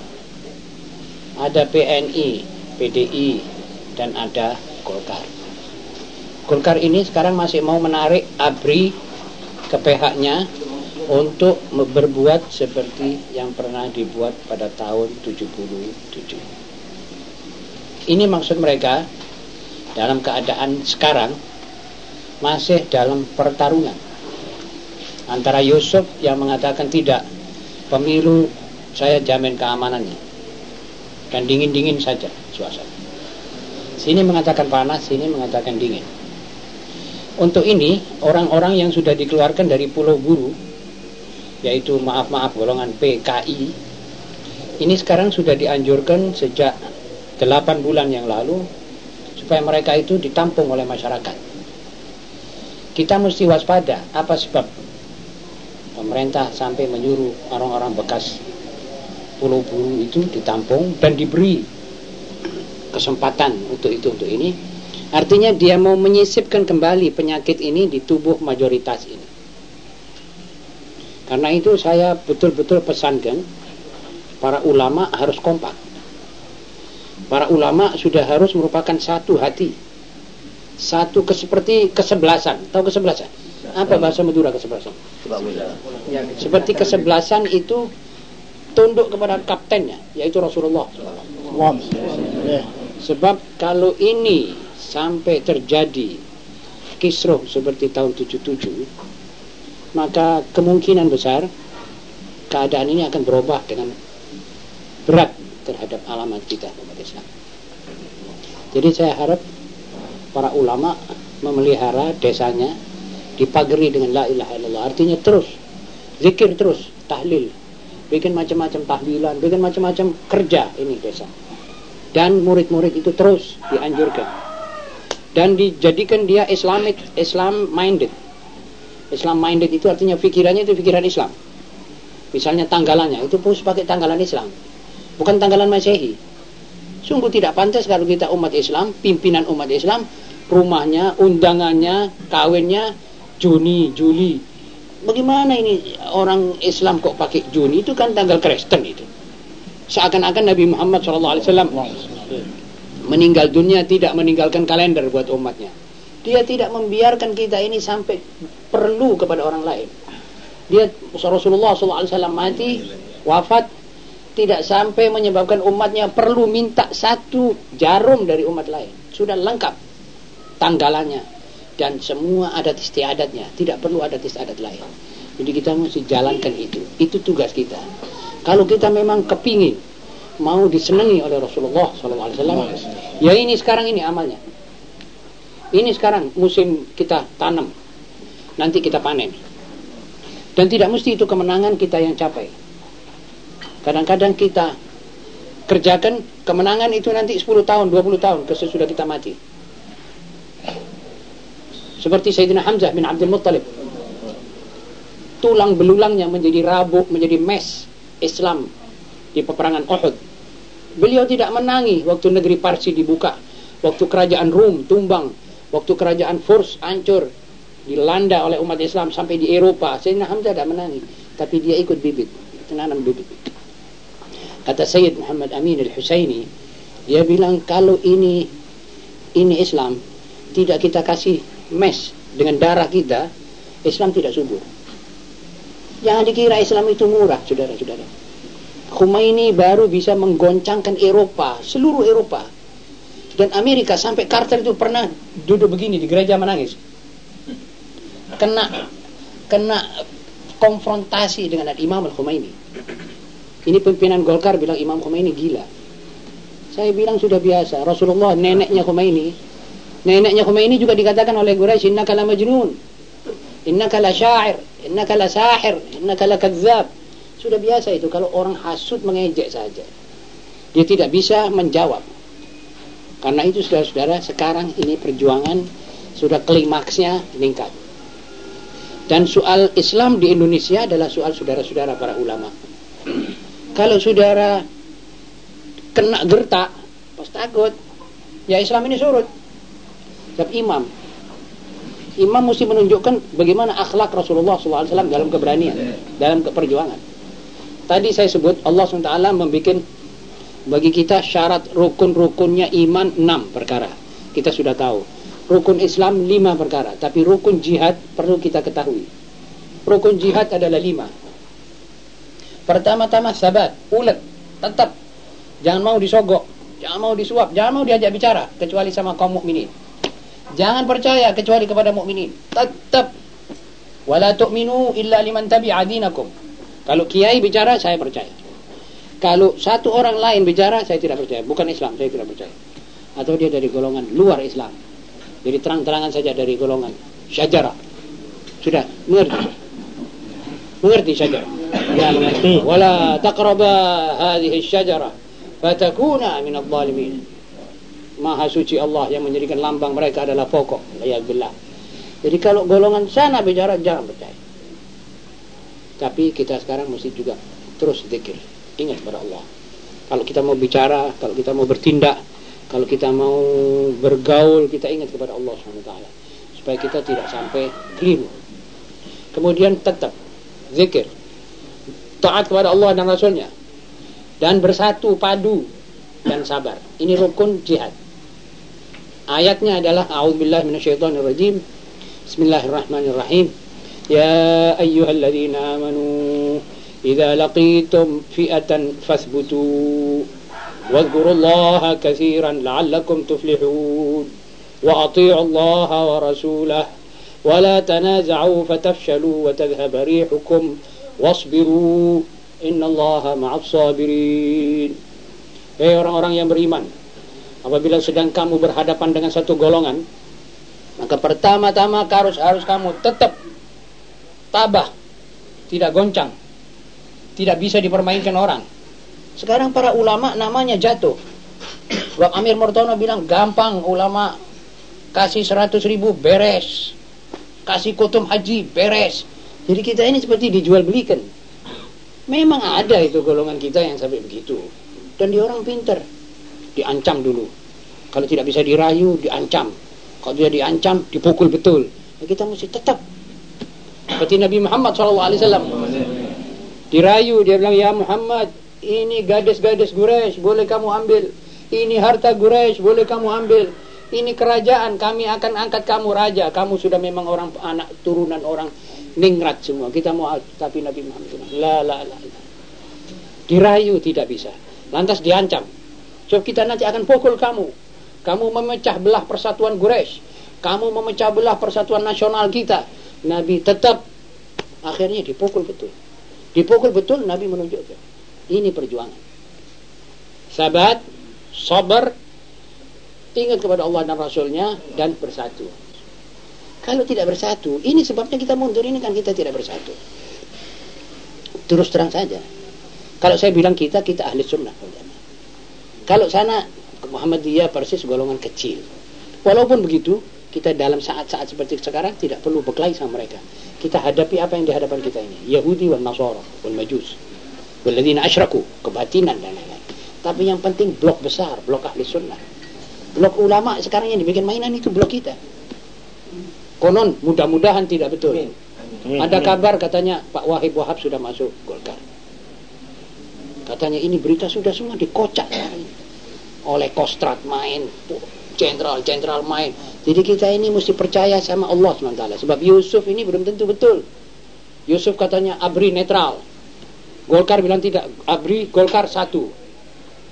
A: Ada PNI, PDI, dan ada Golkar. Golkar ini sekarang masih mau menarik ABRI ke pihaknya untuk berbuat seperti yang pernah dibuat pada tahun 77. Ini maksud mereka dalam keadaan sekarang masih dalam pertarungan antara Yusuf yang mengatakan tidak pemilu saya jamin keamanannya dan dingin-dingin saja suasana. Sini mengatakan panas, sini mengatakan dingin. Untuk ini, orang-orang yang sudah dikeluarkan dari Pulau Buru yaitu maaf-maaf golongan PKI ini sekarang sudah dianjurkan sejak 8 bulan yang lalu supaya mereka itu ditampung oleh masyarakat kita mesti waspada apa sebab pemerintah sampai menyuruh orang-orang bekas pulau buru itu ditampung dan diberi kesempatan untuk itu untuk ini. Artinya dia mau menyisipkan kembali penyakit ini di tubuh mayoritas ini. Karena itu saya betul-betul pesankan para ulama harus kompak. Para ulama sudah harus merupakan satu hati. Satu ke, seperti kesebelasan. Tahu kesebelasan? Apa bahasa Madura kesebelasan? Seperti kesebelasan itu tunduk kepada kaptennya yaitu Rasulullah sebab kalau ini sampai terjadi kisruh seperti tahun 77 maka kemungkinan besar keadaan ini akan berubah dengan berat terhadap alamat kita umat Islam. Jadi saya harap para ulama memelihara desanya dipagari dengan la ilaha illallah. Artinya terus zikir terus tahlil bikin macam-macam tahlilan, bikin macam-macam kerja ini desa. Dan murid-murid itu terus dianjurkan. Dan dijadikan dia Islamic, Islam minded. Islam minded itu artinya pikirannya itu pikiran Islam. Misalnya tanggalannya itu pun pakai tanggalan Islam. Bukan tanggalan Masehi. Sungguh tidak pantas kalau kita umat Islam, pimpinan umat Islam, rumahnya, undangannya, kawinnya Juni, Juli, Bagaimana ini orang Islam kok pakai Juni itu kan tanggal Kristen itu. Seakan-akan Nabi Muhammad SAW meninggal dunia tidak meninggalkan kalender buat umatnya. Dia tidak membiarkan kita ini sampai perlu kepada orang lain. Dia Rasulullah SAW mati wafat tidak sampai menyebabkan umatnya perlu minta satu jarum dari umat lain. Sudah lengkap tanggalannya dan semua adat istiadatnya tidak perlu adat istiadat lain. Jadi kita mesti jalankan itu. Itu tugas kita. Kalau kita memang kepingin mau disenangi oleh Rasulullah SAW ya ini sekarang ini amalnya. Ini sekarang musim kita tanam. Nanti kita panen. Dan tidak mesti itu kemenangan kita yang capai. Kadang-kadang kita kerjakan kemenangan itu nanti 10 tahun 20 tahun sesudah kita mati seperti Sayyidina Hamzah bin Abdul Muttalib. Tulang belulangnya menjadi rabuk, menjadi mes Islam di peperangan Uhud. Beliau tidak menangi waktu negeri Parsi dibuka, waktu kerajaan Rum tumbang, waktu kerajaan Furs hancur, dilanda oleh umat Islam sampai di Eropa. Sayyidina Hamzah tidak menangi, tapi dia ikut bibit, tanam bibit. Kata Sayyid Muhammad Amin al-Husaini, dia bilang kalau ini ini Islam, tidak kita kasih mes dengan darah kita, Islam tidak subur. Jangan dikira Islam itu murah, saudara-saudara. Khomeini baru bisa menggoncangkan Eropa, seluruh Eropa. Dan Amerika sampai Carter itu pernah duduk begini di gereja menangis. Kena kena konfrontasi dengan Imam Al-Khomeini. Ini pimpinan Golkar bilang Imam Khomeini gila. Saya bilang sudah biasa. Rasulullah neneknya Khomeini Neneknya Khomeini juga dikatakan oleh Quraisy, "Innaka la majnun." Innaka la syair, innaka la sahir, innaka la kadzab. Sudah biasa itu kalau orang hasut mengejek saja. Dia tidak bisa menjawab. Karena itu saudara-saudara, sekarang ini perjuangan sudah klimaksnya meningkat. Dan soal Islam di Indonesia adalah soal saudara-saudara para ulama. Kalau saudara kena gertak, pas takut, ya Islam ini surut. Sebab imam Imam mesti menunjukkan bagaimana akhlak Rasulullah SAW dalam keberanian, dalam keperjuangan. Tadi saya sebut Allah SWT membuat bagi kita syarat rukun-rukunnya iman enam perkara. Kita sudah tahu. Rukun Islam lima perkara, tapi rukun jihad perlu kita ketahui. Rukun jihad adalah lima. Pertama-tama sabat, ulet, tetap. Jangan mau disogok, jangan mau disuap, jangan mau diajak bicara kecuali sama kaum mukminin. Jangan percaya kecuali kepada mukminin. Tetap wala tu'minu illa liman tabi'a dinakum. Kalau kiai bicara saya percaya. Kalau satu orang lain bicara saya tidak percaya. Bukan Islam, saya tidak percaya. Atau dia dari golongan luar Islam. Jadi terang-terangan saja dari golongan syajarah. Sudah, mengerti. mengerti syajarah
B: Ya mengerti.
A: wala taqraba hadhihi syajarah fatakuna min adh-dhalimin Maha suci Allah yang menjadikan lambang mereka adalah pokok. Ya billah. Jadi kalau golongan sana bicara jangan percaya. Tapi kita sekarang mesti juga terus zikir. Ingat kepada Allah. Kalau kita mau bicara, kalau kita mau bertindak, kalau kita mau bergaul, kita ingat kepada Allah SWT. Supaya kita tidak sampai keliru. Kemudian tetap zikir. Taat kepada Allah dan Rasulnya. Dan bersatu, padu, dan sabar. Ini rukun jihad. Ayatnya adalah A'udzubillahi minasyaitonirrajim. Bismillahirrahmanirrahim. Ya ayyuhalladzina amanu idza laqitum fi'atan fasbutu واذكروا الله كثيرا لعلكم تفلحون وأطيعوا الله ورسوله ولا تنازعوا فتفشلوا وتذهب ريحكم واصبروا إن الله مع الصابرين Hei orang-orang yang beriman Apabila sedang kamu berhadapan dengan satu golongan Maka pertama-tama harus harus kamu tetap Tabah Tidak goncang Tidak bisa dipermainkan orang. Sekarang para ulama namanya jatuh. Sebab Amir Murtono bilang gampang ulama Kasih 100 ribu beres. Kasih kutum haji beres. Jadi kita ini seperti dijual belikan Memang ada itu golongan kita yang sampai begitu. Dan dia orang pinter diancam dulu. Kalau tidak bisa dirayu diancam. Kalau dia diancam dipukul betul. Nah, kita mesti tetap. Seperti Nabi Muhammad SAW dirayu dia bilang ya Muhammad ini gadis-gadis Quraisy boleh kamu ambil. Ini harta Quraisy boleh kamu ambil. Ini kerajaan kami akan angkat kamu raja. Kamu sudah memang orang anak turunan orang ningrat semua. Kita mau tapi Nabi Muhammad la la la, la. dirayu tidak bisa. Lantas diancam. Sebab kita nanti akan pukul kamu. Kamu memecah belah persatuan Quraisy. Kamu memecah belah persatuan nasional kita. Nabi tetap akhirnya dipukul betul. Dipukul betul Nabi menunjukkan. Ini perjuangan. Sabat, sabar, ingat kepada Allah dan Rasulnya dan bersatu. Kalau tidak bersatu, ini sebabnya kita mundur ini kan kita tidak bersatu. Terus terang saja. Kalau saya bilang kita, kita ahli sunnah. Kalau sana Muhammadiyah persis golongan kecil. Walaupun begitu, kita dalam saat-saat seperti sekarang tidak perlu berkelahi sama mereka. Kita hadapi apa yang di hadapan kita ini. Yahudi wal Nasara wal Majus. Waladina asyraku, kebatinan dan lain-lain. Tapi yang penting blok besar, blok ahli sunnah. Blok ulama sekarang yang dibikin mainan itu blok kita. Konon mudah-mudahan tidak betul. Ada kabar katanya Pak Wahib Wahab sudah masuk Golkar. Katanya ini berita sudah semua dikocak oleh Kostrat main, jenderal-jenderal main. Jadi kita ini mesti percaya sama Allah SWT. Sebab Yusuf ini belum tentu betul. Yusuf katanya abri netral. Golkar bilang tidak, abri Golkar satu.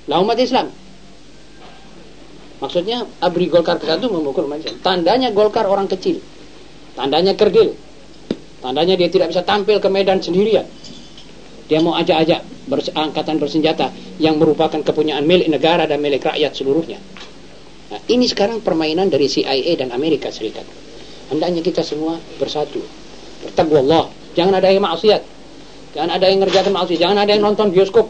A: Lah umat Islam. Maksudnya abri Golkar satu memukul umat Islam. Tandanya Golkar orang kecil. Tandanya kerdil. Tandanya dia tidak bisa tampil ke medan sendirian. Dia mau ajak-ajak angkatan bersenjata yang merupakan kepunyaan milik negara dan milik rakyat seluruhnya. Nah, ini sekarang permainan dari CIA dan Amerika Serikat. Hendaknya kita semua bersatu. Allah. Jangan ada yang maksiat. Jangan ada yang ngerjakan maksiat. Jangan ada yang nonton bioskop.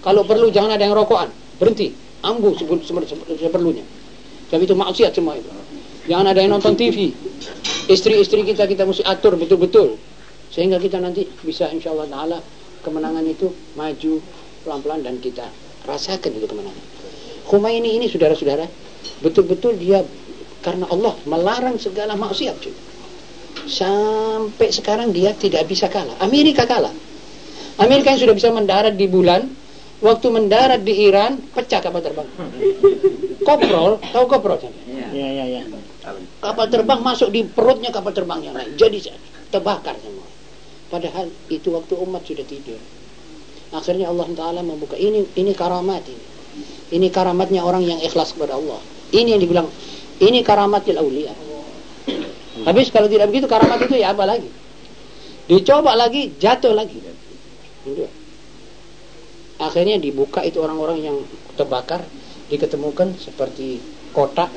A: Kalau perlu jangan ada yang rokokan. Berhenti. Ambu seperlunya. Tapi itu maksiat semua itu. Jangan ada yang nonton TV. Istri-istri kita kita mesti atur betul-betul. Sehingga kita nanti bisa insya Allah ta'ala kemenangan itu maju pelan-pelan dan kita rasakan itu kemenangan. Khomeini ini saudara-saudara, betul-betul dia karena Allah melarang segala maksiat. Cuy. Sampai sekarang dia tidak bisa kalah. Amerika kalah. Amerika yang sudah bisa mendarat di bulan, waktu mendarat di Iran, pecah kapal terbang. Koprol, tahu koprol?
B: Iya, iya, iya.
A: Kapal terbang masuk di perutnya kapal terbang yang lain. Jadi terbakar semua. Padahal itu waktu umat sudah tidur. Akhirnya Allah Taala membuka ini ini karamat ini. Ini karamatnya orang yang ikhlas kepada Allah. Ini yang dibilang ini karamatil aulia. Habis kalau tidak begitu karamat itu ya apa lagi? Dicoba lagi, jatuh lagi. Akhirnya dibuka itu orang-orang yang terbakar, diketemukan seperti kotak,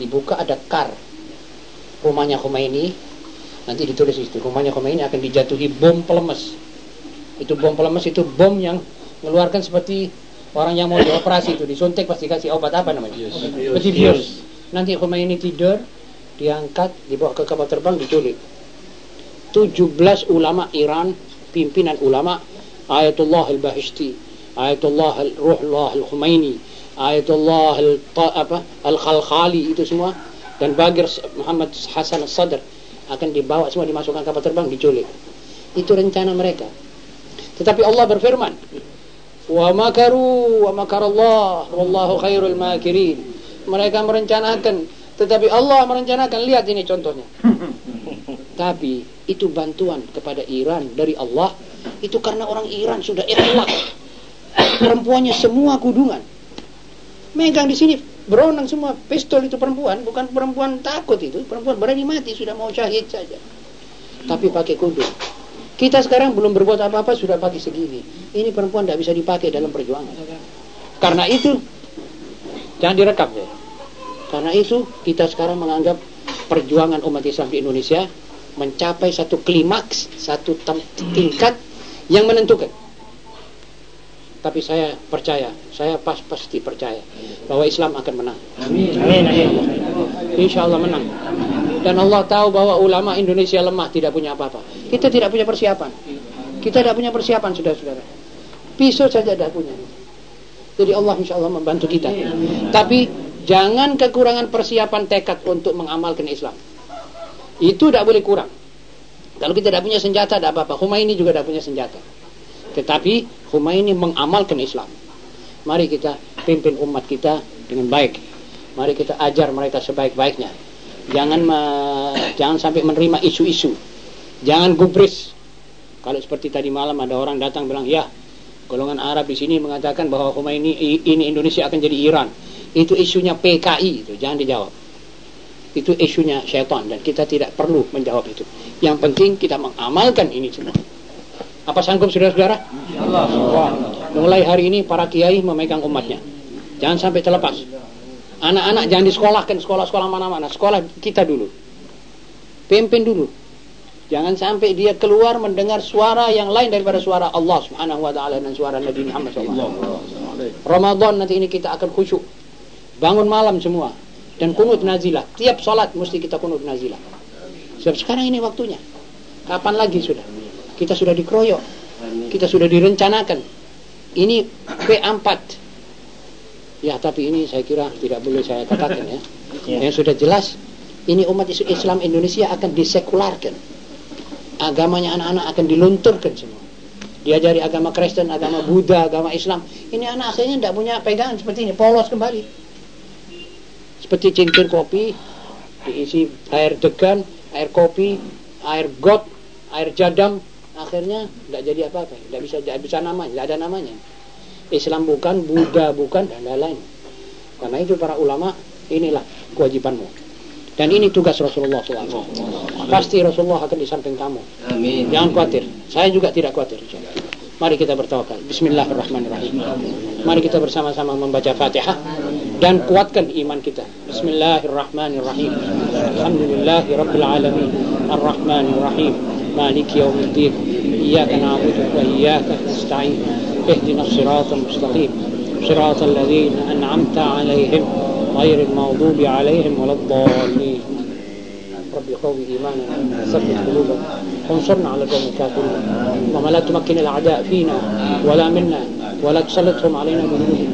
A: dibuka ada kar. Rumahnya Khomeini, Nanti ditulis itu, rumahnya Khomeini akan dijatuhi bom pelemes. Itu bom pelemes itu bom yang mengeluarkan seperti orang yang mau dioperasi itu disuntik pasti kasih obat apa namanya? Seperti bios. Nanti Khomeini tidur, diangkat, dibawa ke kapal terbang, diculik. 17 ulama Iran, pimpinan ulama, Ayatullah al-Bahishti, Ayatullah al-Ruhullah al-Khomeini, Ayatullah al-Khalkhali, itu semua, dan Bagir Muhammad Hasan al-Sadr, akan dibawa semua dimasukkan kapal terbang diculik. Itu rencana mereka. Tetapi Allah berfirman, "Wa makaru wa makarallah wallahu khairul makirin." Mereka merencanakan, tetapi Allah merencanakan. Lihat ini contohnya. Tapi itu bantuan kepada Iran dari Allah itu karena orang Iran sudah ikhlas. Perempuannya semua kudungan. Megang di sini beronang semua. Pistol itu perempuan bukan perempuan takut itu. Perempuan berani mati sudah mau syahid saja. Tapi pakai kudung kita sekarang belum berbuat apa-apa sudah pakai segini. Ini perempuan tidak bisa dipakai dalam perjuangan. Karena itu jangan direkam ya. Karena itu kita sekarang menganggap perjuangan umat Islam di Indonesia mencapai satu klimaks satu tingkat yang menentukan tapi saya percaya, saya pas pasti percaya bahwa Islam akan menang. Amin. Amin. Insya Allah menang. Dan Allah tahu bahwa ulama Indonesia lemah, tidak punya apa-apa. Kita tidak punya persiapan. Kita tidak punya persiapan, saudara-saudara. Pisau saja tidak punya. Jadi Allah insya Allah membantu kita. Tapi jangan kekurangan persiapan tekad untuk mengamalkan Islam. Itu tidak boleh kurang. Kalau kita tidak punya senjata, tidak apa-apa. Humayni juga tidak punya senjata. Tetapi Khomeini mengamalkan Islam. Mari kita pimpin umat kita dengan baik. Mari kita ajar mereka sebaik-baiknya. Jangan jangan sampai menerima isu-isu. Jangan gubris. Kalau seperti tadi malam ada orang datang bilang, "Ya, golongan Arab di sini mengatakan bahwa Khomeini ini Indonesia akan jadi Iran." Itu isunya PKI itu, jangan dijawab. Itu isunya syaitan dan kita tidak perlu menjawab itu. Yang penting kita mengamalkan ini semua. Apa sanggup saudara-saudara? Mulai hari ini para kiai memegang umatnya. Jangan sampai terlepas. Anak-anak jangan disekolahkan sekolah-sekolah mana-mana. Sekolah kita dulu. Pimpin dulu. Jangan sampai dia keluar mendengar suara yang lain daripada suara Allah Subhanahu wa taala dan suara Nabi Muhammad SAW. Ramadan nanti ini kita akan khusyuk. Bangun malam semua dan kunut nazilah. Tiap salat mesti kita kunut nazilah. Sebab sekarang ini waktunya. Kapan lagi sudah? Kita sudah dikeroyok. Kita sudah direncanakan. Ini P4 ya tapi ini saya kira tidak boleh saya katakan ya, ya. yang sudah jelas ini umat Islam Indonesia akan disekularkan. Agamanya anak-anak akan dilunturkan semua. Diajari agama Kristen, agama Buddha, agama Islam. Ini anak akhirnya tidak punya pegangan seperti ini. Polos kembali. Seperti cincin kopi diisi air degan air kopi air got air jadam akhirnya tidak jadi apa-apa tidak bisa tidak bisa namanya tidak ada namanya. Islam bukan Buddha bukan dan lain-lain. Karena itu para ulama inilah kewajibanmu. Dan ini tugas Rasulullah SAW pasti Rasulullah akan di samping kamu. Amin. jangan khawatir. Saya juga tidak khawatir. Mari kita bertawakal. Bismillahirrahmanirrahim. Mari kita bersama-sama membaca Fatihah dan kuatkan iman kita. Bismillahirrahmanirrahim. Alhamdulillahi Rabbil Alamin. Ar-Rahmanirrahim مالك يوم الدين. إياك نعبد وإياك نستعين. اهدنا الصراط المستقيم. صراط الذين أنعمت عليهم غير المغضوب عليهم ولا الضالين. رب قوم إيمانا. ثبت قلوبنا وانصرنا على القوم الكافرين. وما لا تمكن الأعداء فينا ولا منا ولا تسلطهم علينا بذنوبهم.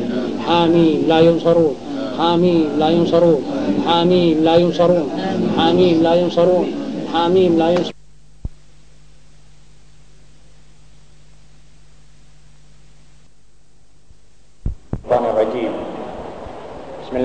A: حاميم لا ينصرون. حاميم لا ينصرون. حاميم لا ينصرون. حاميم لا ينصرون. حاميم لا ينصرون.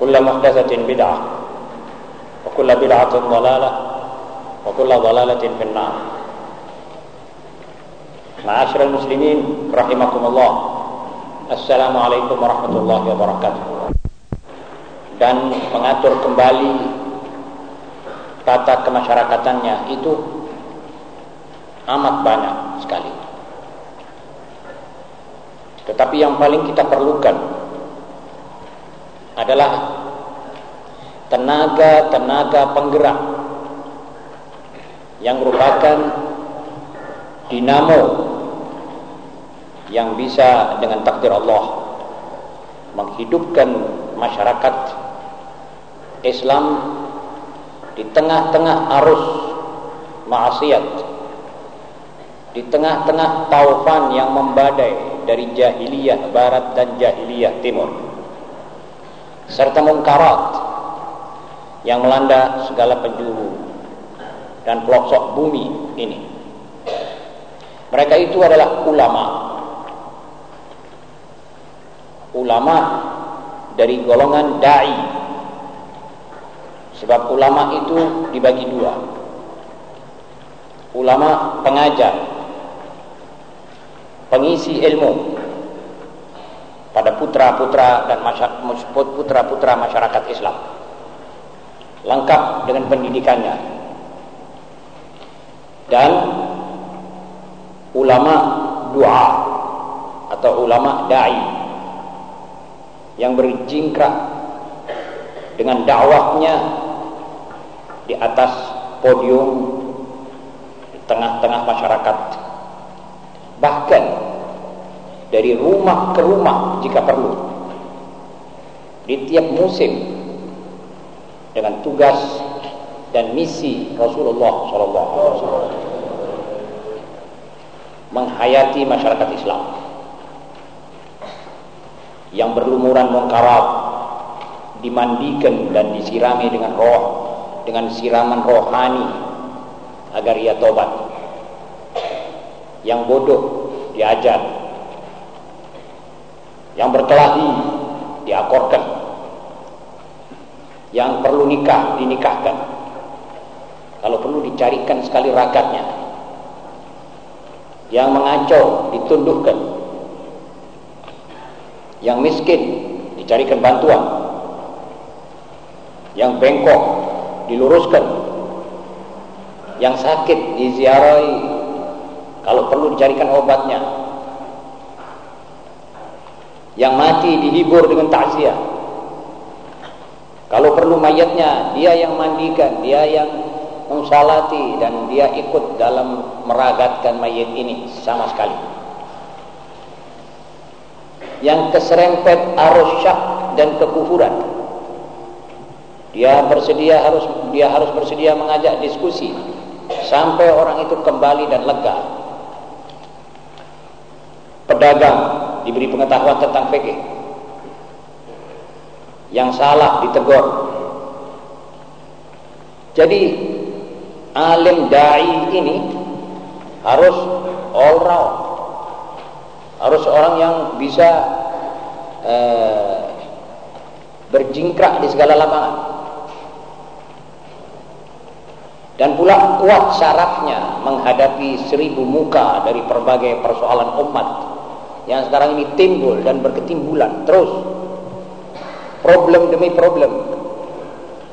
C: كل محدثة بدعة وكل بدعة ضلالة وكل ضلالة في النار معاشر المسلمين رحمكم الله السلام عليكم ورحمة الله وبركاته dan mengatur kembali tata kemasyarakatannya itu amat banyak sekali. Tetapi yang paling kita perlukan adalah tenaga-tenaga penggerak yang merupakan dinamo yang bisa dengan takdir Allah menghidupkan masyarakat Islam di tengah-tengah arus maksiat di tengah-tengah taufan yang membadai dari jahiliyah barat dan jahiliyah timur serta mungkarat yang melanda segala penjuru dan pelosok bumi ini. Mereka itu adalah ulama. Ulama dari golongan da'i. Sebab ulama itu dibagi dua. Ulama pengajar, pengisi ilmu pada putra-putra dan putra-putra masyarakat Islam. Lengkap dengan pendidikannya. Dan ulama doa atau ulama dai yang berjingkrak dengan dakwahnya di atas podium di tengah-tengah masyarakat bahkan dari rumah ke rumah jika perlu. Di tiap musim dengan tugas dan misi Rasulullah SAW menghayati masyarakat Islam. Yang berlumuran mungkarat dimandikan dan disirami dengan roh dengan siraman rohani agar ia tobat. Yang bodoh diajar yang berkelahi diakorkan. Yang perlu nikah dinikahkan. Kalau perlu dicarikan sekali rakatnya yang mengacau ditundukkan. Yang miskin dicarikan bantuan. Yang bengkok diluruskan. Yang sakit diziarahi. Kalau perlu dicarikan obatnya yang mati dihibur dengan takziah kalau perlu mayatnya dia yang mandikan dia yang mensalati dan dia ikut dalam meragatkan mayat ini sama sekali. Yang keserempet arus syak dan kekufuran. Dia bersedia harus dia harus bersedia mengajak diskusi sampai orang itu kembali dan lega. Pedagang diberi pengetahuan tentang fikih. Yang salah ditegur. Jadi alim dai ini harus all round. Harus orang yang bisa uh, berjingkrak di segala lapangan dan pula kuat syarafnya menghadapi seribu muka dari berbagai persoalan umat yang sekarang ini timbul dan berketimbulan terus. Problem demi problem.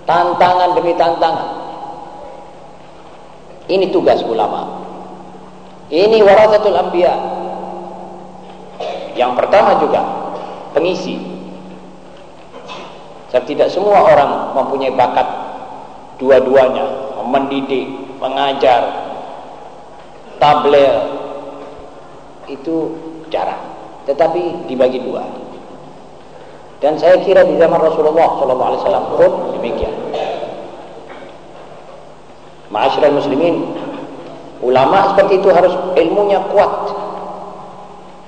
C: Tantangan demi tantangan. Ini tugas ulama. Ini warasatul anbiya. Yang pertama juga pengisi. Sebab tidak semua orang mempunyai bakat dua-duanya. Mendidik, mengajar, tabligh. Itu jarang. Tetapi dibagi dua. Dan saya kira di zaman Rasulullah SAW pun demikian. Ma'asyiral muslimin Ulama seperti itu harus ilmunya kuat.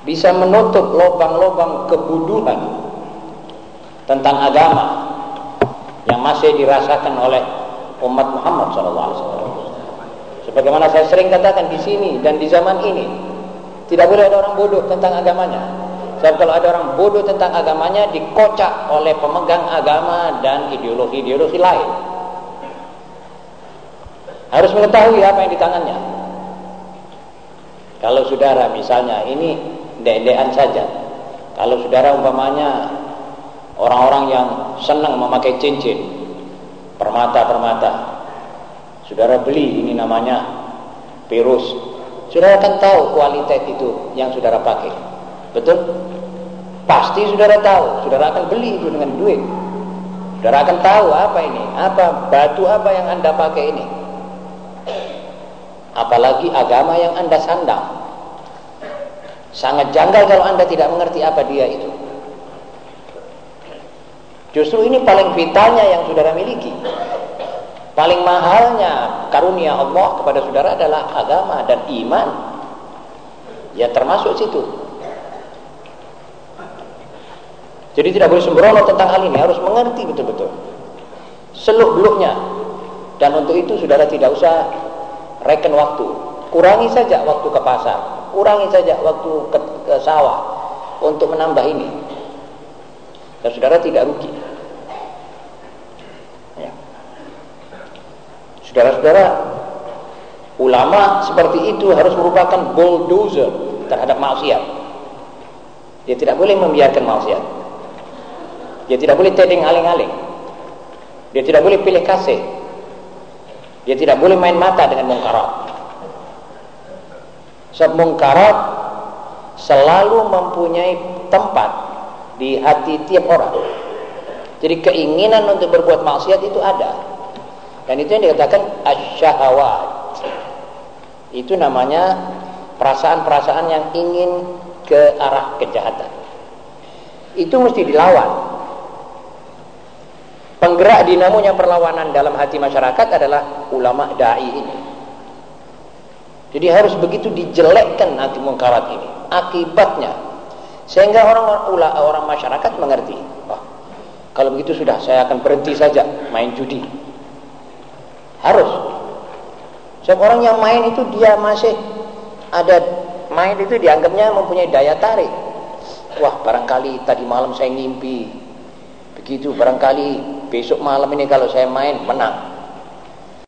C: Bisa menutup lubang-lubang kebuduhan tentang agama yang masih dirasakan oleh umat Muhammad SAW. Sebagaimana saya sering katakan di sini dan di zaman ini, tidak boleh ada orang bodoh tentang agamanya. Sebab kalau ada orang bodoh tentang agamanya dikocak oleh pemegang agama dan ideologi-ideologi lain. Harus mengetahui apa yang di tangannya. Kalau saudara misalnya ini dedean saja. Kalau saudara umpamanya orang-orang yang senang memakai cincin, permata-permata, Saudara beli ini namanya virus. Saudara akan tahu kualitas itu yang saudara pakai. Betul? Pasti saudara tahu. Saudara akan beli itu dengan duit. Saudara akan tahu apa ini, apa batu apa yang anda pakai ini. Apalagi agama yang anda sandang. Sangat janggal kalau anda tidak mengerti apa dia itu. Justru ini paling vitalnya yang saudara miliki. Paling mahalnya karunia Allah kepada saudara adalah agama dan iman. Ya termasuk situ. Jadi tidak boleh sembrono tentang hal ini, harus mengerti betul-betul. Seluk-beluknya. Dan untuk itu saudara tidak usah reken waktu. Kurangi saja waktu ke pasar, kurangi saja waktu ke, ke sawah untuk menambah ini. Dan saudara tidak rugi. Saudara-saudara, ulama seperti itu harus merupakan bulldozer terhadap maksiat. Dia tidak boleh membiarkan maksiat. Dia tidak boleh tedeng aling-aling. Dia tidak boleh pilih kasih. Dia tidak boleh main mata dengan mungkarat. Sebab mungkarat selalu mempunyai tempat di hati tiap orang. Jadi keinginan untuk berbuat maksiat itu ada. Dan itu yang dikatakan asyahawat. Itu namanya perasaan-perasaan yang ingin ke arah kejahatan. Itu mesti dilawan. Penggerak dinamonya perlawanan dalam hati masyarakat adalah ulama dai ini. Jadi harus begitu dijelekkan hati mungkarat ini. Akibatnya sehingga orang orang masyarakat mengerti, oh, kalau begitu sudah saya akan berhenti saja main judi. Harus. Sebab orang yang main itu dia masih ada main itu dianggapnya mempunyai daya tarik. Wah, barangkali tadi malam saya ngimpi. Begitu, barangkali besok malam ini kalau saya main menang.